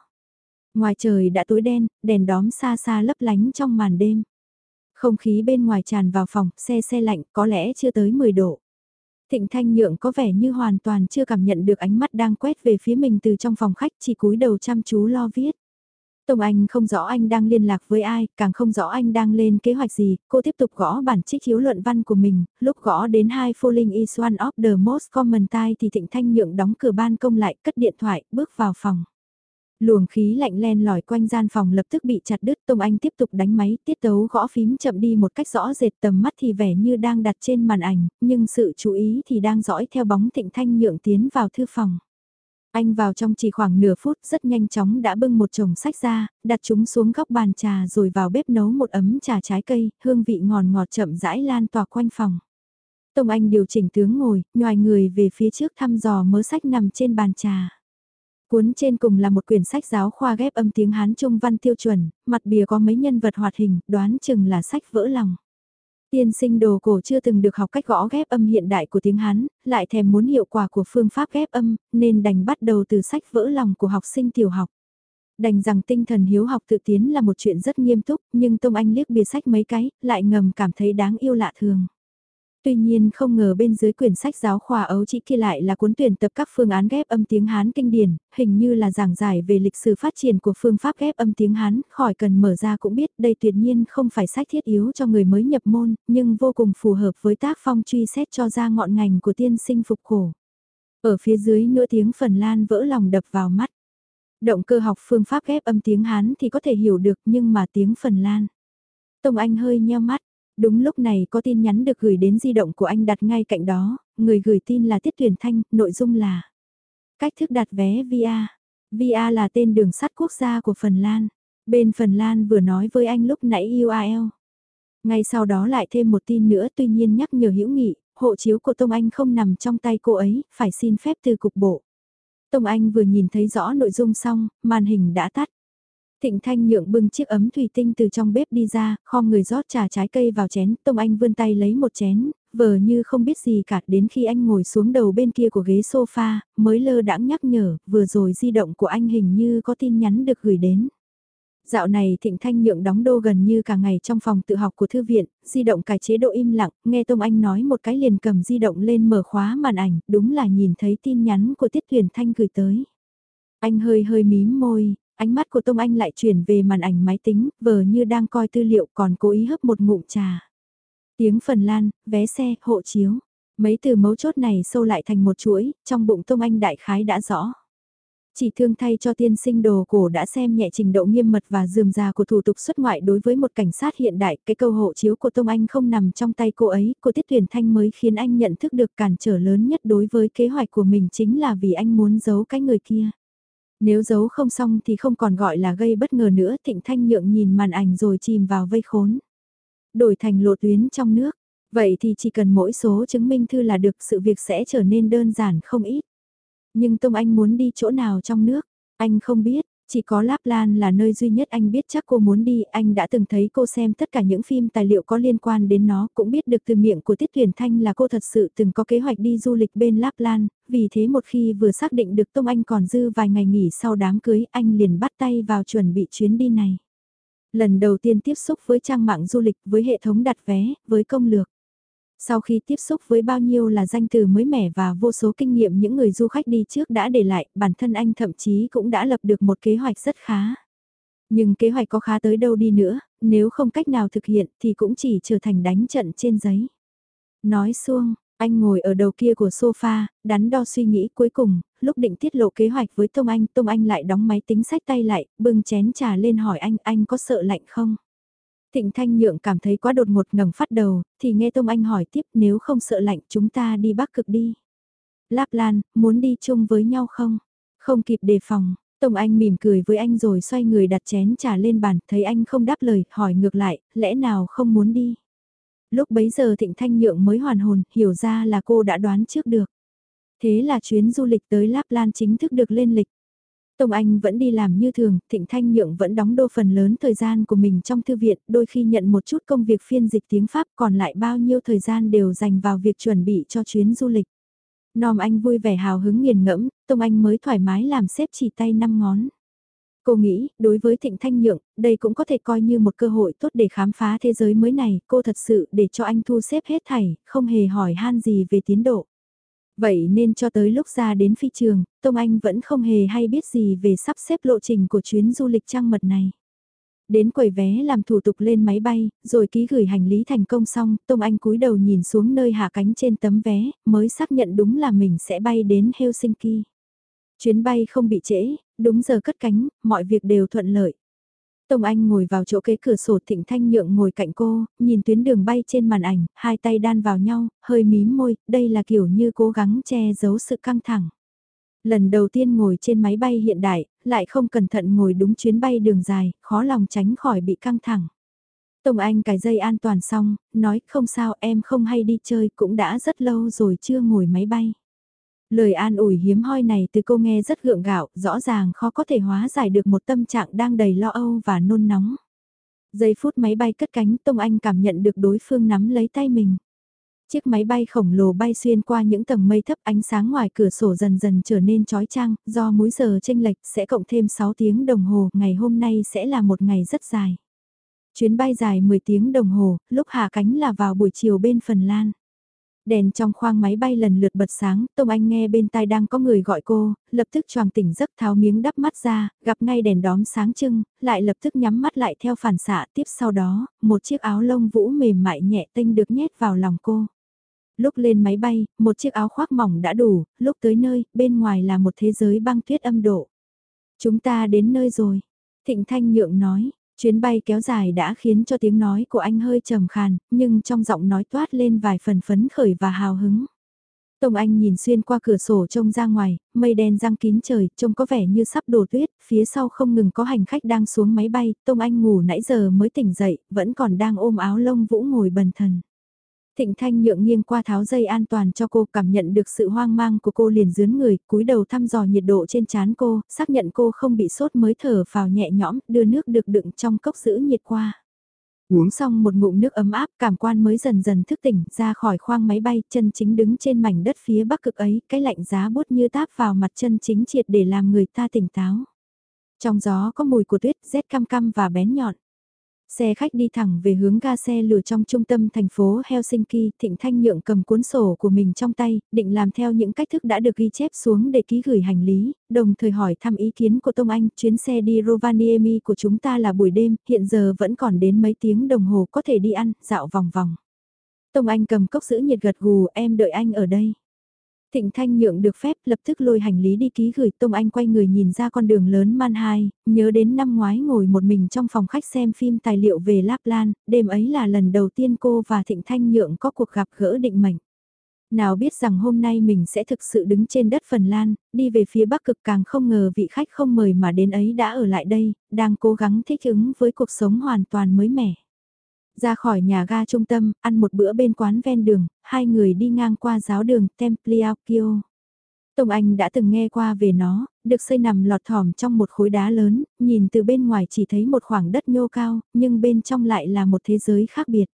Ngoài trời đã tối đen, đèn đóm xa xa lấp lánh trong màn đêm. Không khí bên ngoài tràn vào phòng, xe xe lạnh, có lẽ chưa tới 10 độ. Thịnh Thanh Nhượng có vẻ như hoàn toàn chưa cảm nhận được ánh mắt đang quét về phía mình từ trong phòng khách chỉ cúi đầu chăm chú lo viết. Tông Anh không rõ anh đang liên lạc với ai, càng không rõ anh đang lên kế hoạch gì, cô tiếp tục gõ bản trích hiếu luận văn của mình, lúc gõ đến hai Falling is one of the most common time thì Thịnh Thanh Nhượng đóng cửa ban công lại, cất điện thoại, bước vào phòng. Luồng khí lạnh len lỏi quanh gian phòng lập tức bị chặt đứt Tông Anh tiếp tục đánh máy tiết tấu gõ phím chậm đi một cách rõ rệt tầm mắt thì vẻ như đang đặt trên màn ảnh, nhưng sự chú ý thì đang dõi theo bóng thịnh thanh nhượng tiến vào thư phòng. Anh vào trong chỉ khoảng nửa phút rất nhanh chóng đã bưng một chồng sách ra, đặt chúng xuống góc bàn trà rồi vào bếp nấu một ấm trà trái cây, hương vị ngọt ngọt chậm rãi lan tỏa quanh phòng. Tông Anh điều chỉnh tướng ngồi, nhòi người về phía trước thăm dò mớ sách nằm trên bàn trà. Cuốn trên cùng là một quyển sách giáo khoa ghép âm tiếng Hán Trung văn tiêu chuẩn, mặt bìa có mấy nhân vật hoạt hình, đoán chừng là sách vỡ lòng. Tiên sinh đồ cổ chưa từng được học cách gõ ghép âm hiện đại của tiếng Hán, lại thèm muốn hiệu quả của phương pháp ghép âm, nên đành bắt đầu từ sách vỡ lòng của học sinh tiểu học. Đành rằng tinh thần hiếu học tự tiến là một chuyện rất nghiêm túc, nhưng Tông Anh liếc bìa sách mấy cái, lại ngầm cảm thấy đáng yêu lạ thường. Tuy nhiên không ngờ bên dưới quyển sách giáo khoa ấu chỉ kia lại là cuốn tuyển tập các phương án ghép âm tiếng Hán kinh điển, hình như là giảng giải về lịch sử phát triển của phương pháp ghép âm tiếng Hán, khỏi cần mở ra cũng biết đây tuyệt nhiên không phải sách thiết yếu cho người mới nhập môn, nhưng vô cùng phù hợp với tác phong truy xét cho ra ngọn ngành của tiên sinh phục cổ. Ở phía dưới nửa tiếng Phần Lan vỡ lòng đập vào mắt. Động cơ học phương pháp ghép âm tiếng Hán thì có thể hiểu được nhưng mà tiếng Phần Lan. Tông Anh hơi nheo mắt, Đúng lúc này có tin nhắn được gửi đến di động của anh đặt ngay cạnh đó, người gửi tin là Tiết Tuyển Thanh, nội dung là Cách thức đặt vé VIA. VIA là tên đường sắt quốc gia của Phần Lan. Bên Phần Lan vừa nói với anh lúc nãy URL. Ngay sau đó lại thêm một tin nữa tuy nhiên nhắc nhở hữu nghị, hộ chiếu của Tông Anh không nằm trong tay cô ấy, phải xin phép từ cục bộ. Tông Anh vừa nhìn thấy rõ nội dung xong, màn hình đã tắt. Thịnh Thanh nhượng bưng chiếc ấm thủy tinh từ trong bếp đi ra, khom người rót trà trái cây vào chén, Tông Anh vươn tay lấy một chén, vờ như không biết gì cả đến khi anh ngồi xuống đầu bên kia của ghế sofa, mới lơ đãng nhắc nhở, vừa rồi di động của anh hình như có tin nhắn được gửi đến. Dạo này Thịnh Thanh Nhượng đóng đô gần như cả ngày trong phòng tự học của thư viện, di động cài chế độ im lặng, nghe Tông Anh nói một cái liền cầm di động lên mở khóa màn ảnh, đúng là nhìn thấy tin nhắn của Tiết Thuyền Thanh gửi tới. Anh hơi hơi mím môi, Ánh mắt của Tông Anh lại chuyển về màn ảnh máy tính, vờ như đang coi tư liệu còn cố ý hấp một ngụm trà. Tiếng Phần Lan, vé xe, hộ chiếu. Mấy từ mấu chốt này sâu lại thành một chuỗi, trong bụng Tông Anh đại khái đã rõ. Chỉ thương thay cho tiên sinh đồ cổ đã xem nhẹ trình độ nghiêm mật và dườm già của thủ tục xuất ngoại đối với một cảnh sát hiện đại, cái câu hộ chiếu của Tông Anh không nằm trong tay cô ấy, cô Tiết Tuyển Thanh mới khiến anh nhận thức được cản trở lớn nhất đối với kế hoạch của mình chính là vì anh muốn giấu cái người kia. Nếu giấu không xong thì không còn gọi là gây bất ngờ nữa thịnh thanh nhượng nhìn màn ảnh rồi chìm vào vây khốn. Đổi thành lộ tuyến trong nước, vậy thì chỉ cần mỗi số chứng minh thư là được sự việc sẽ trở nên đơn giản không ít. Nhưng Tông Anh muốn đi chỗ nào trong nước, anh không biết, chỉ có Laplan là nơi duy nhất anh biết chắc cô muốn đi, anh đã từng thấy cô xem tất cả những phim tài liệu có liên quan đến nó, cũng biết được từ miệng của Tiết Thuyền Thanh là cô thật sự từng có kế hoạch đi du lịch bên Laplan, vì thế một khi vừa xác định được Tông Anh còn dư vài ngày nghỉ sau đám cưới, anh liền bắt tay vào chuẩn bị chuyến đi này. Lần đầu tiên tiếp xúc với trang mạng du lịch, với hệ thống đặt vé, với công lược. Sau khi tiếp xúc với bao nhiêu là danh từ mới mẻ và vô số kinh nghiệm những người du khách đi trước đã để lại, bản thân anh thậm chí cũng đã lập được một kế hoạch rất khá. Nhưng kế hoạch có khá tới đâu đi nữa, nếu không cách nào thực hiện thì cũng chỉ trở thành đánh trận trên giấy. Nói xuông, anh ngồi ở đầu kia của sofa, đắn đo suy nghĩ cuối cùng, lúc định tiết lộ kế hoạch với Tông Anh, Tông Anh lại đóng máy tính sách tay lại, bưng chén trà lên hỏi anh, anh có sợ lạnh không? Thịnh Thanh Nhượng cảm thấy quá đột ngột ngẩng phát đầu, thì nghe Tông Anh hỏi tiếp nếu không sợ lạnh chúng ta đi Bắc Cực đi. Lạp Lan, muốn đi chung với nhau không? Không kịp đề phòng, Tông Anh mỉm cười với anh rồi xoay người đặt chén trà lên bàn, thấy anh không đáp lời, hỏi ngược lại, lẽ nào không muốn đi? Lúc bấy giờ Thịnh Thanh Nhượng mới hoàn hồn, hiểu ra là cô đã đoán trước được. Thế là chuyến du lịch tới Lạp Lan chính thức được lên lịch. Tông Anh vẫn đi làm như thường, Thịnh Thanh Nhượng vẫn đóng đô phần lớn thời gian của mình trong thư viện, đôi khi nhận một chút công việc phiên dịch tiếng Pháp còn lại bao nhiêu thời gian đều dành vào việc chuẩn bị cho chuyến du lịch. Nom Anh vui vẻ hào hứng nghiền ngẫm, Tông Anh mới thoải mái làm xếp chỉ tay năm ngón. Cô nghĩ, đối với Thịnh Thanh Nhượng, đây cũng có thể coi như một cơ hội tốt để khám phá thế giới mới này, cô thật sự để cho anh thu xếp hết thảy, không hề hỏi han gì về tiến độ. Vậy nên cho tới lúc ra đến phi trường, Tông Anh vẫn không hề hay biết gì về sắp xếp lộ trình của chuyến du lịch trang mật này. Đến quầy vé làm thủ tục lên máy bay, rồi ký gửi hành lý thành công xong, Tông Anh cúi đầu nhìn xuống nơi hạ cánh trên tấm vé, mới xác nhận đúng là mình sẽ bay đến Helsinki. Chuyến bay không bị trễ, đúng giờ cất cánh, mọi việc đều thuận lợi. Tông Anh ngồi vào chỗ kế cửa sổ Thịnh Thanh Nhượng ngồi cạnh cô, nhìn tuyến đường bay trên màn ảnh, hai tay đan vào nhau, hơi mím môi, đây là kiểu như cố gắng che giấu sự căng thẳng. Lần đầu tiên ngồi trên máy bay hiện đại, lại không cẩn thận ngồi đúng chuyến bay đường dài, khó lòng tránh khỏi bị căng thẳng. Tông Anh cài dây an toàn xong, nói không sao em không hay đi chơi cũng đã rất lâu rồi chưa ngồi máy bay. Lời an ủi hiếm hoi này từ cô nghe rất gượng gạo, rõ ràng khó có thể hóa giải được một tâm trạng đang đầy lo âu và nôn nóng. Giây phút máy bay cất cánh Tông Anh cảm nhận được đối phương nắm lấy tay mình. Chiếc máy bay khổng lồ bay xuyên qua những tầng mây thấp ánh sáng ngoài cửa sổ dần dần trở nên trói trang, do múi giờ chênh lệch sẽ cộng thêm 6 tiếng đồng hồ, ngày hôm nay sẽ là một ngày rất dài. Chuyến bay dài 10 tiếng đồng hồ, lúc hạ cánh là vào buổi chiều bên Phần Lan. Đèn trong khoang máy bay lần lượt bật sáng, Tông Anh nghe bên tai đang có người gọi cô, lập tức choàng tỉnh giấc tháo miếng đắp mắt ra, gặp ngay đèn đóm sáng trưng, lại lập tức nhắm mắt lại theo phản xạ tiếp sau đó, một chiếc áo lông vũ mềm mại nhẹ tinh được nhét vào lòng cô. Lúc lên máy bay, một chiếc áo khoác mỏng đã đủ, lúc tới nơi, bên ngoài là một thế giới băng tuyết âm độ. Chúng ta đến nơi rồi. Thịnh Thanh Nhượng nói, chuyến bay kéo dài đã khiến cho tiếng nói của anh hơi trầm khàn, nhưng trong giọng nói toát lên vài phần phấn khởi và hào hứng. Tông Anh nhìn xuyên qua cửa sổ trông ra ngoài, mây đen răng kín trời, trông có vẻ như sắp đổ tuyết, phía sau không ngừng có hành khách đang xuống máy bay, Tông Anh ngủ nãy giờ mới tỉnh dậy, vẫn còn đang ôm áo lông vũ ngồi bần thần. Thịnh Thanh nhượng nghiêng qua tháo dây an toàn cho cô cảm nhận được sự hoang mang của cô liền dướn người, cúi đầu thăm dò nhiệt độ trên trán cô, xác nhận cô không bị sốt mới thở vào nhẹ nhõm, đưa nước được đựng trong cốc giữ nhiệt qua. Uống xong một ngụm nước ấm áp, cảm quan mới dần dần thức tỉnh, ra khỏi khoang máy bay, chân chính đứng trên mảnh đất phía bắc cực ấy, cái lạnh giá bút như táp vào mặt chân chính triệt để làm người ta tỉnh táo. Trong gió có mùi của tuyết, rét cam cam và bén nhọn. Xe khách đi thẳng về hướng ga xe lửa trong trung tâm thành phố Helsinki, Thịnh Thanh Nhượng cầm cuốn sổ của mình trong tay, định làm theo những cách thức đã được ghi chép xuống để ký gửi hành lý, đồng thời hỏi thăm ý kiến của Tông Anh, chuyến xe đi Rovaniemi của chúng ta là buổi đêm, hiện giờ vẫn còn đến mấy tiếng đồng hồ có thể đi ăn, dạo vòng vòng. Tông Anh cầm cốc giữ nhiệt gật gù, em đợi anh ở đây. Thịnh Thanh nhượng được phép lập tức lôi hành lý đi ký gửi Tông Anh quay người nhìn ra con đường lớn Man Hai, nhớ đến năm ngoái ngồi một mình trong phòng khách xem phim tài liệu về Lapland. Đêm ấy là lần đầu tiên cô và Thịnh Thanh nhượng có cuộc gặp gỡ định mệnh. Nào biết rằng hôm nay mình sẽ thực sự đứng trên đất Phần Lan, đi về phía Bắc Cực càng không ngờ vị khách không mời mà đến ấy đã ở lại đây, đang cố gắng thích ứng với cuộc sống hoàn toàn mới mẻ. Ra khỏi nhà ga trung tâm, ăn một bữa bên quán ven đường, hai người đi ngang qua giáo đường Templiakio. Tông Anh đã từng nghe qua về nó, được xây nằm lọt thỏm trong một khối đá lớn, nhìn từ bên ngoài chỉ thấy một khoảng đất nhô cao, nhưng bên trong lại là một thế giới khác biệt.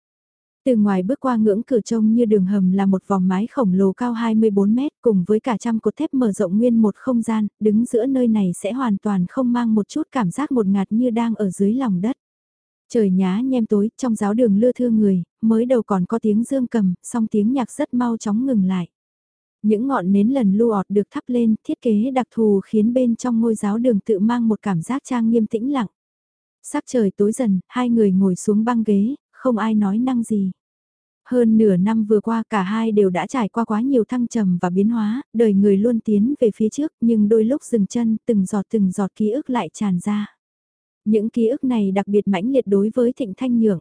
Từ ngoài bước qua ngưỡng cửa trông như đường hầm là một vòng mái khổng lồ cao 24 mét cùng với cả trăm cột thép mở rộng nguyên một không gian, đứng giữa nơi này sẽ hoàn toàn không mang một chút cảm giác một ngạt như đang ở dưới lòng đất. Trời nhá nhem tối, trong giáo đường lưa thưa người, mới đầu còn có tiếng dương cầm, song tiếng nhạc rất mau chóng ngừng lại. Những ngọn nến lần lu ọt được thắp lên, thiết kế đặc thù khiến bên trong ngôi giáo đường tự mang một cảm giác trang nghiêm tĩnh lặng. Sắc trời tối dần, hai người ngồi xuống băng ghế, không ai nói năng gì. Hơn nửa năm vừa qua cả hai đều đã trải qua quá nhiều thăng trầm và biến hóa, đời người luôn tiến về phía trước nhưng đôi lúc dừng chân từng giọt từng giọt ký ức lại tràn ra. Những ký ức này đặc biệt mãnh liệt đối với Thịnh Thanh Nhượng.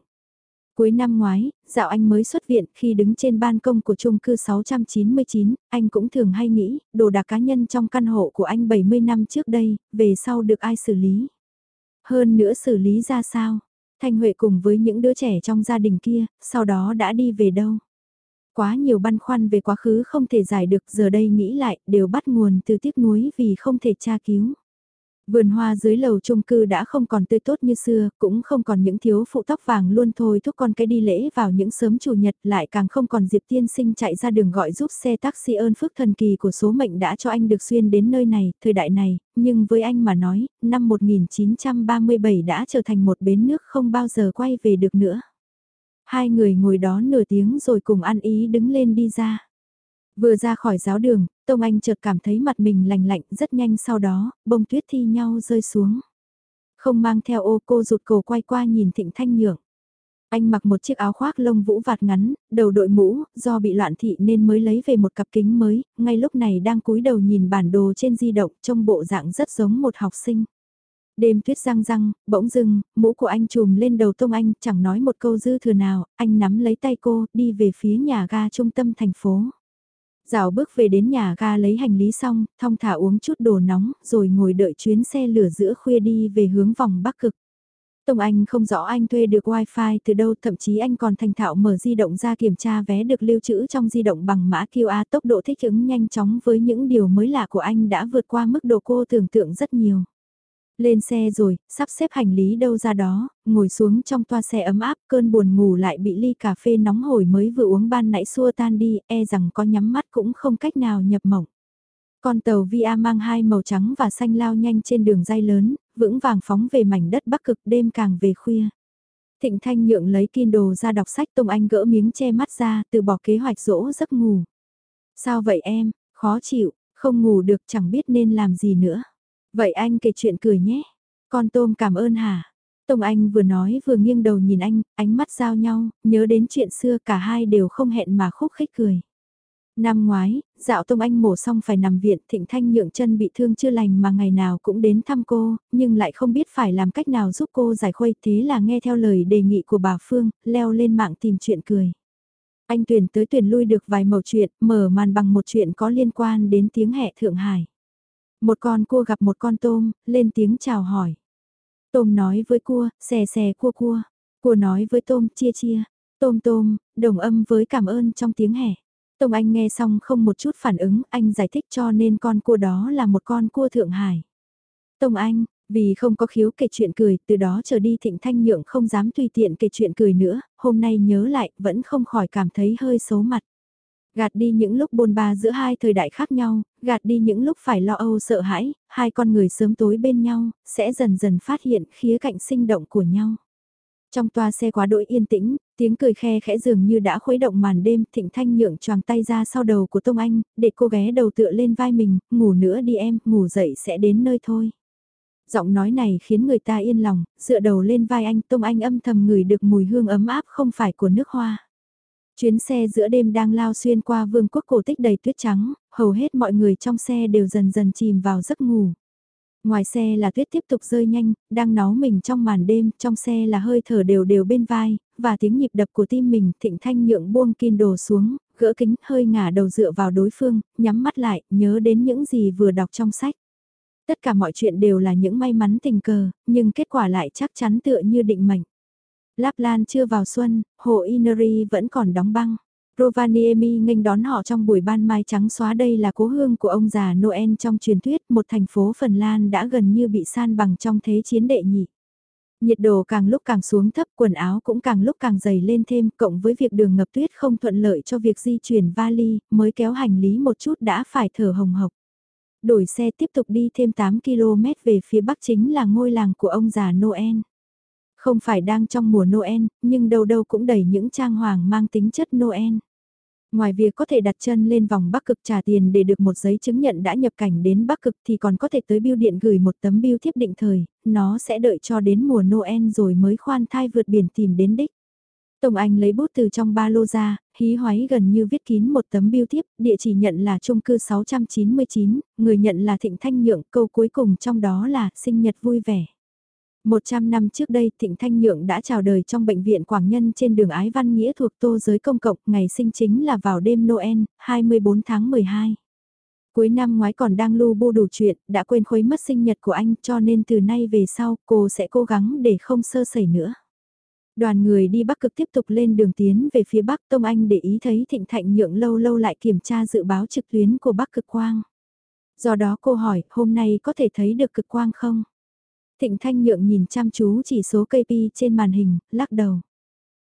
Cuối năm ngoái, dạo anh mới xuất viện khi đứng trên ban công của chung cư 699, anh cũng thường hay nghĩ, đồ đạc cá nhân trong căn hộ của anh 70 năm trước đây, về sau được ai xử lý. Hơn nữa xử lý ra sao? Thanh Huệ cùng với những đứa trẻ trong gia đình kia, sau đó đã đi về đâu? Quá nhiều băn khoăn về quá khứ không thể giải được giờ đây nghĩ lại đều bắt nguồn từ tiếc nuối vì không thể tra cứu. Vườn hoa dưới lầu chung cư đã không còn tươi tốt như xưa, cũng không còn những thiếu phụ tóc vàng luôn thôi thúc con cái đi lễ vào những sớm chủ nhật lại càng không còn Diệp Tiên Sinh chạy ra đường gọi giúp xe taxi ơn phước thần kỳ của số mệnh đã cho anh được xuyên đến nơi này, thời đại này, nhưng với anh mà nói, năm 1937 đã trở thành một bến nước không bao giờ quay về được nữa. Hai người ngồi đó nửa tiếng rồi cùng ăn ý đứng lên đi ra. Vừa ra khỏi giáo đường, Tông Anh chợt cảm thấy mặt mình lành lạnh rất nhanh sau đó, bông tuyết thi nhau rơi xuống. Không mang theo ô cô rụt cổ quay qua nhìn Thịnh Thanh Nhượng. Anh mặc một chiếc áo khoác lông vũ vạt ngắn, đầu đội mũ, do bị loạn thị nên mới lấy về một cặp kính mới, ngay lúc này đang cúi đầu nhìn bản đồ trên di động trông bộ dạng rất giống một học sinh. Đêm tuyết răng răng, bỗng dưng, mũ của anh trùm lên đầu Tông Anh, chẳng nói một câu dư thừa nào, anh nắm lấy tay cô, đi về phía nhà ga trung tâm thành phố. Rào bước về đến nhà ga lấy hành lý xong, thong thả uống chút đồ nóng, rồi ngồi đợi chuyến xe lửa giữa khuya đi về hướng vòng Bắc Cực. Tông Anh không rõ anh thuê được wifi từ đâu, thậm chí anh còn thành thạo mở di động ra kiểm tra vé được lưu trữ trong di động bằng mã QR tốc độ thích ứng nhanh chóng với những điều mới lạ của anh đã vượt qua mức độ cô tưởng tượng rất nhiều. Lên xe rồi, sắp xếp hành lý đâu ra đó, ngồi xuống trong toa xe ấm áp, cơn buồn ngủ lại bị ly cà phê nóng hổi mới vừa uống ban nãy xua tan đi, e rằng có nhắm mắt cũng không cách nào nhập mộng. Con tàu VIA mang hai màu trắng và xanh lao nhanh trên đường dây lớn, vững vàng phóng về mảnh đất bắc cực đêm càng về khuya. Thịnh Thanh nhượng lấy Kindle ra đọc sách Tông Anh gỡ miếng che mắt ra, từ bỏ kế hoạch dỗ giấc ngủ. Sao vậy em, khó chịu, không ngủ được chẳng biết nên làm gì nữa. Vậy anh kể chuyện cười nhé. Con tôm cảm ơn hả? Tông Anh vừa nói vừa nghiêng đầu nhìn anh, ánh mắt giao nhau, nhớ đến chuyện xưa cả hai đều không hẹn mà khúc khích cười. Năm ngoái, dạo Tông Anh mổ xong phải nằm viện, Thịnh Thanh nhượng chân bị thương chưa lành mà ngày nào cũng đến thăm cô, nhưng lại không biết phải làm cách nào giúp cô giải khuây, thế là nghe theo lời đề nghị của bà Phương, leo lên mạng tìm chuyện cười. Anh tuyển tới tuyển lui được vài mẩu chuyện, mở màn bằng một chuyện có liên quan đến tiếng hẹ Thượng Hải. Một con cua gặp một con tôm, lên tiếng chào hỏi. Tôm nói với cua, xè xè cua cua. Cua nói với tôm, chia chia. Tôm tôm, đồng âm với cảm ơn trong tiếng hẻ. Tông Anh nghe xong không một chút phản ứng, anh giải thích cho nên con cua đó là một con cua Thượng Hải. Tông Anh, vì không có khiếu kể chuyện cười, từ đó trở đi Thịnh Thanh Nhượng không dám tùy tiện kể chuyện cười nữa, hôm nay nhớ lại, vẫn không khỏi cảm thấy hơi xấu mặt. Gạt đi những lúc bôn ba giữa hai thời đại khác nhau, gạt đi những lúc phải lo âu sợ hãi, hai con người sớm tối bên nhau, sẽ dần dần phát hiện khía cạnh sinh động của nhau. Trong toa xe quá đỗi yên tĩnh, tiếng cười khe khẽ dường như đã khuấy động màn đêm, Thịnh Thanh nhượng choàng tay ra sau đầu của Tông Anh, để cô ghé đầu tựa lên vai mình, ngủ nữa đi em, ngủ dậy sẽ đến nơi thôi. Giọng nói này khiến người ta yên lòng, dựa đầu lên vai anh, Tông Anh âm thầm ngửi được mùi hương ấm áp không phải của nước hoa. Chuyến xe giữa đêm đang lao xuyên qua vương quốc cổ tích đầy tuyết trắng, hầu hết mọi người trong xe đều dần dần chìm vào giấc ngủ. Ngoài xe là tuyết tiếp tục rơi nhanh, đang náu mình trong màn đêm, trong xe là hơi thở đều đều bên vai, và tiếng nhịp đập của tim mình, thịnh thanh nhượng buông Kindle xuống, gỡ kính, hơi ngả đầu dựa vào đối phương, nhắm mắt lại, nhớ đến những gì vừa đọc trong sách. Tất cả mọi chuyện đều là những may mắn tình cờ, nhưng kết quả lại chắc chắn tựa như định mệnh. Lapland chưa vào xuân, hồ Inari vẫn còn đóng băng. Rovaniemi nghênh đón họ trong buổi ban mai trắng xóa đây là cố hương của ông già Noel trong truyền thuyết, một thành phố Phần Lan đã gần như bị san bằng trong thế chiến đệ nhị. Nhiệt độ càng lúc càng xuống thấp, quần áo cũng càng lúc càng dày lên thêm, cộng với việc đường ngập tuyết không thuận lợi cho việc di chuyển vali, mới kéo hành lý một chút đã phải thở hồng hộc. Đổi xe tiếp tục đi thêm 8 km về phía bắc chính là ngôi làng của ông già Noel. Không phải đang trong mùa Noel, nhưng đâu đâu cũng đầy những trang hoàng mang tính chất Noel. Ngoài việc có thể đặt chân lên vòng Bắc Cực trả tiền để được một giấy chứng nhận đã nhập cảnh đến Bắc Cực thì còn có thể tới bưu điện gửi một tấm bưu thiếp định thời, nó sẽ đợi cho đến mùa Noel rồi mới khoan thai vượt biển tìm đến đích. Tổng Anh lấy bút từ trong ba lô ra, hí hoáy gần như viết kín một tấm bưu thiếp, địa chỉ nhận là trung cư 699, người nhận là Thịnh Thanh Nhượng, câu cuối cùng trong đó là sinh nhật vui vẻ. 100 năm trước đây Thịnh Thanh Nhượng đã chào đời trong bệnh viện Quảng Nhân trên đường Ái Văn Nghĩa thuộc tô giới công cộng, ngày sinh chính là vào đêm Noel, 24 tháng 12. Cuối năm ngoái còn đang lưu bu đủ chuyện, đã quên khuấy mất sinh nhật của anh cho nên từ nay về sau cô sẽ cố gắng để không sơ sẩy nữa. Đoàn người đi Bắc Cực tiếp tục lên đường tiến về phía Bắc Tông Anh để ý thấy Thịnh Thạnh Nhượng lâu lâu lại kiểm tra dự báo trực tuyến của Bắc Cực Quang. Do đó cô hỏi, hôm nay có thể thấy được cực quang không? Thịnh Thanh Nhượng nhìn chăm chú chỉ số KP trên màn hình, lắc đầu.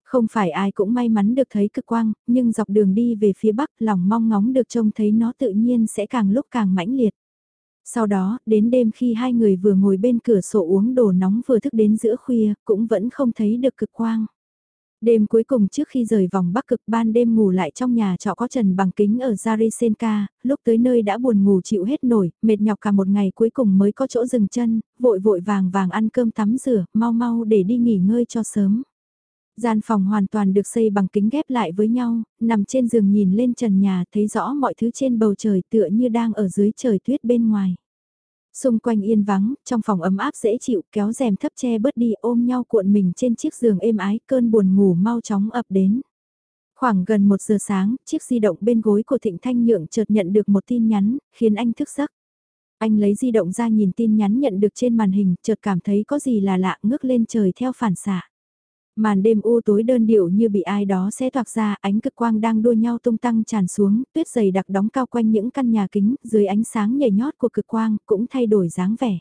Không phải ai cũng may mắn được thấy cực quang, nhưng dọc đường đi về phía bắc lòng mong ngóng được trông thấy nó tự nhiên sẽ càng lúc càng mãnh liệt. Sau đó, đến đêm khi hai người vừa ngồi bên cửa sổ uống đồ nóng vừa thức đến giữa khuya, cũng vẫn không thấy được cực quang. Đêm cuối cùng trước khi rời vòng bắc cực ban đêm ngủ lại trong nhà trọ có trần bằng kính ở Zarisenka, lúc tới nơi đã buồn ngủ chịu hết nổi, mệt nhọc cả một ngày cuối cùng mới có chỗ dừng chân, vội vội vàng vàng ăn cơm tắm rửa, mau mau để đi nghỉ ngơi cho sớm. Gian phòng hoàn toàn được xây bằng kính ghép lại với nhau, nằm trên giường nhìn lên trần nhà thấy rõ mọi thứ trên bầu trời tựa như đang ở dưới trời tuyết bên ngoài. Xung quanh yên vắng, trong phòng ấm áp dễ chịu, kéo rèm thấp che bớt đi ôm nhau cuộn mình trên chiếc giường êm ái, cơn buồn ngủ mau chóng ập đến. Khoảng gần một giờ sáng, chiếc di động bên gối của Thịnh Thanh Nhượng chợt nhận được một tin nhắn, khiến anh thức giấc. Anh lấy di động ra nhìn tin nhắn nhận được trên màn hình, chợt cảm thấy có gì là lạ ngước lên trời theo phản xạ. Màn đêm u tối đơn điệu như bị ai đó xé toạc ra, ánh cực quang đang đua nhau tung tăng tràn xuống, tuyết dày đặc đóng cao quanh những căn nhà kính, dưới ánh sáng nhảy nhót của cực quang, cũng thay đổi dáng vẻ.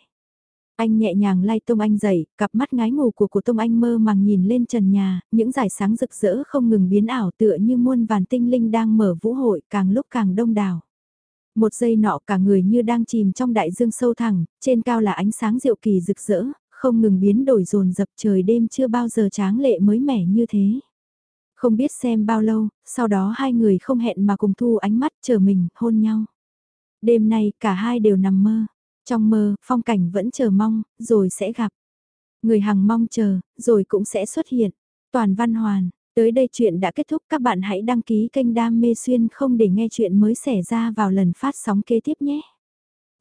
Anh nhẹ nhàng lay Tông Anh dậy, cặp mắt ngái ngủ của của Tông Anh mơ màng nhìn lên trần nhà, những giải sáng rực rỡ không ngừng biến ảo tựa như muôn vàn tinh linh đang mở vũ hội càng lúc càng đông đảo. Một giây nọ cả người như đang chìm trong đại dương sâu thẳng, trên cao là ánh sáng diệu kỳ rực rỡ, không ngừng biến đổi dồn dập trời đêm chưa bao giờ tráng lệ mới mẻ như thế. Không biết xem bao lâu, sau đó hai người không hẹn mà cùng thu ánh mắt chờ mình, hôn nhau. Đêm nay cả hai đều nằm mơ. Trong mơ, phong cảnh vẫn chờ mong, rồi sẽ gặp. Người hằng mong chờ, rồi cũng sẽ xuất hiện. Toàn văn hoàn, tới đây chuyện đã kết thúc các bạn hãy đăng ký kênh Đam Mê Xuyên không để nghe chuyện mới xảy ra vào lần phát sóng kế tiếp nhé.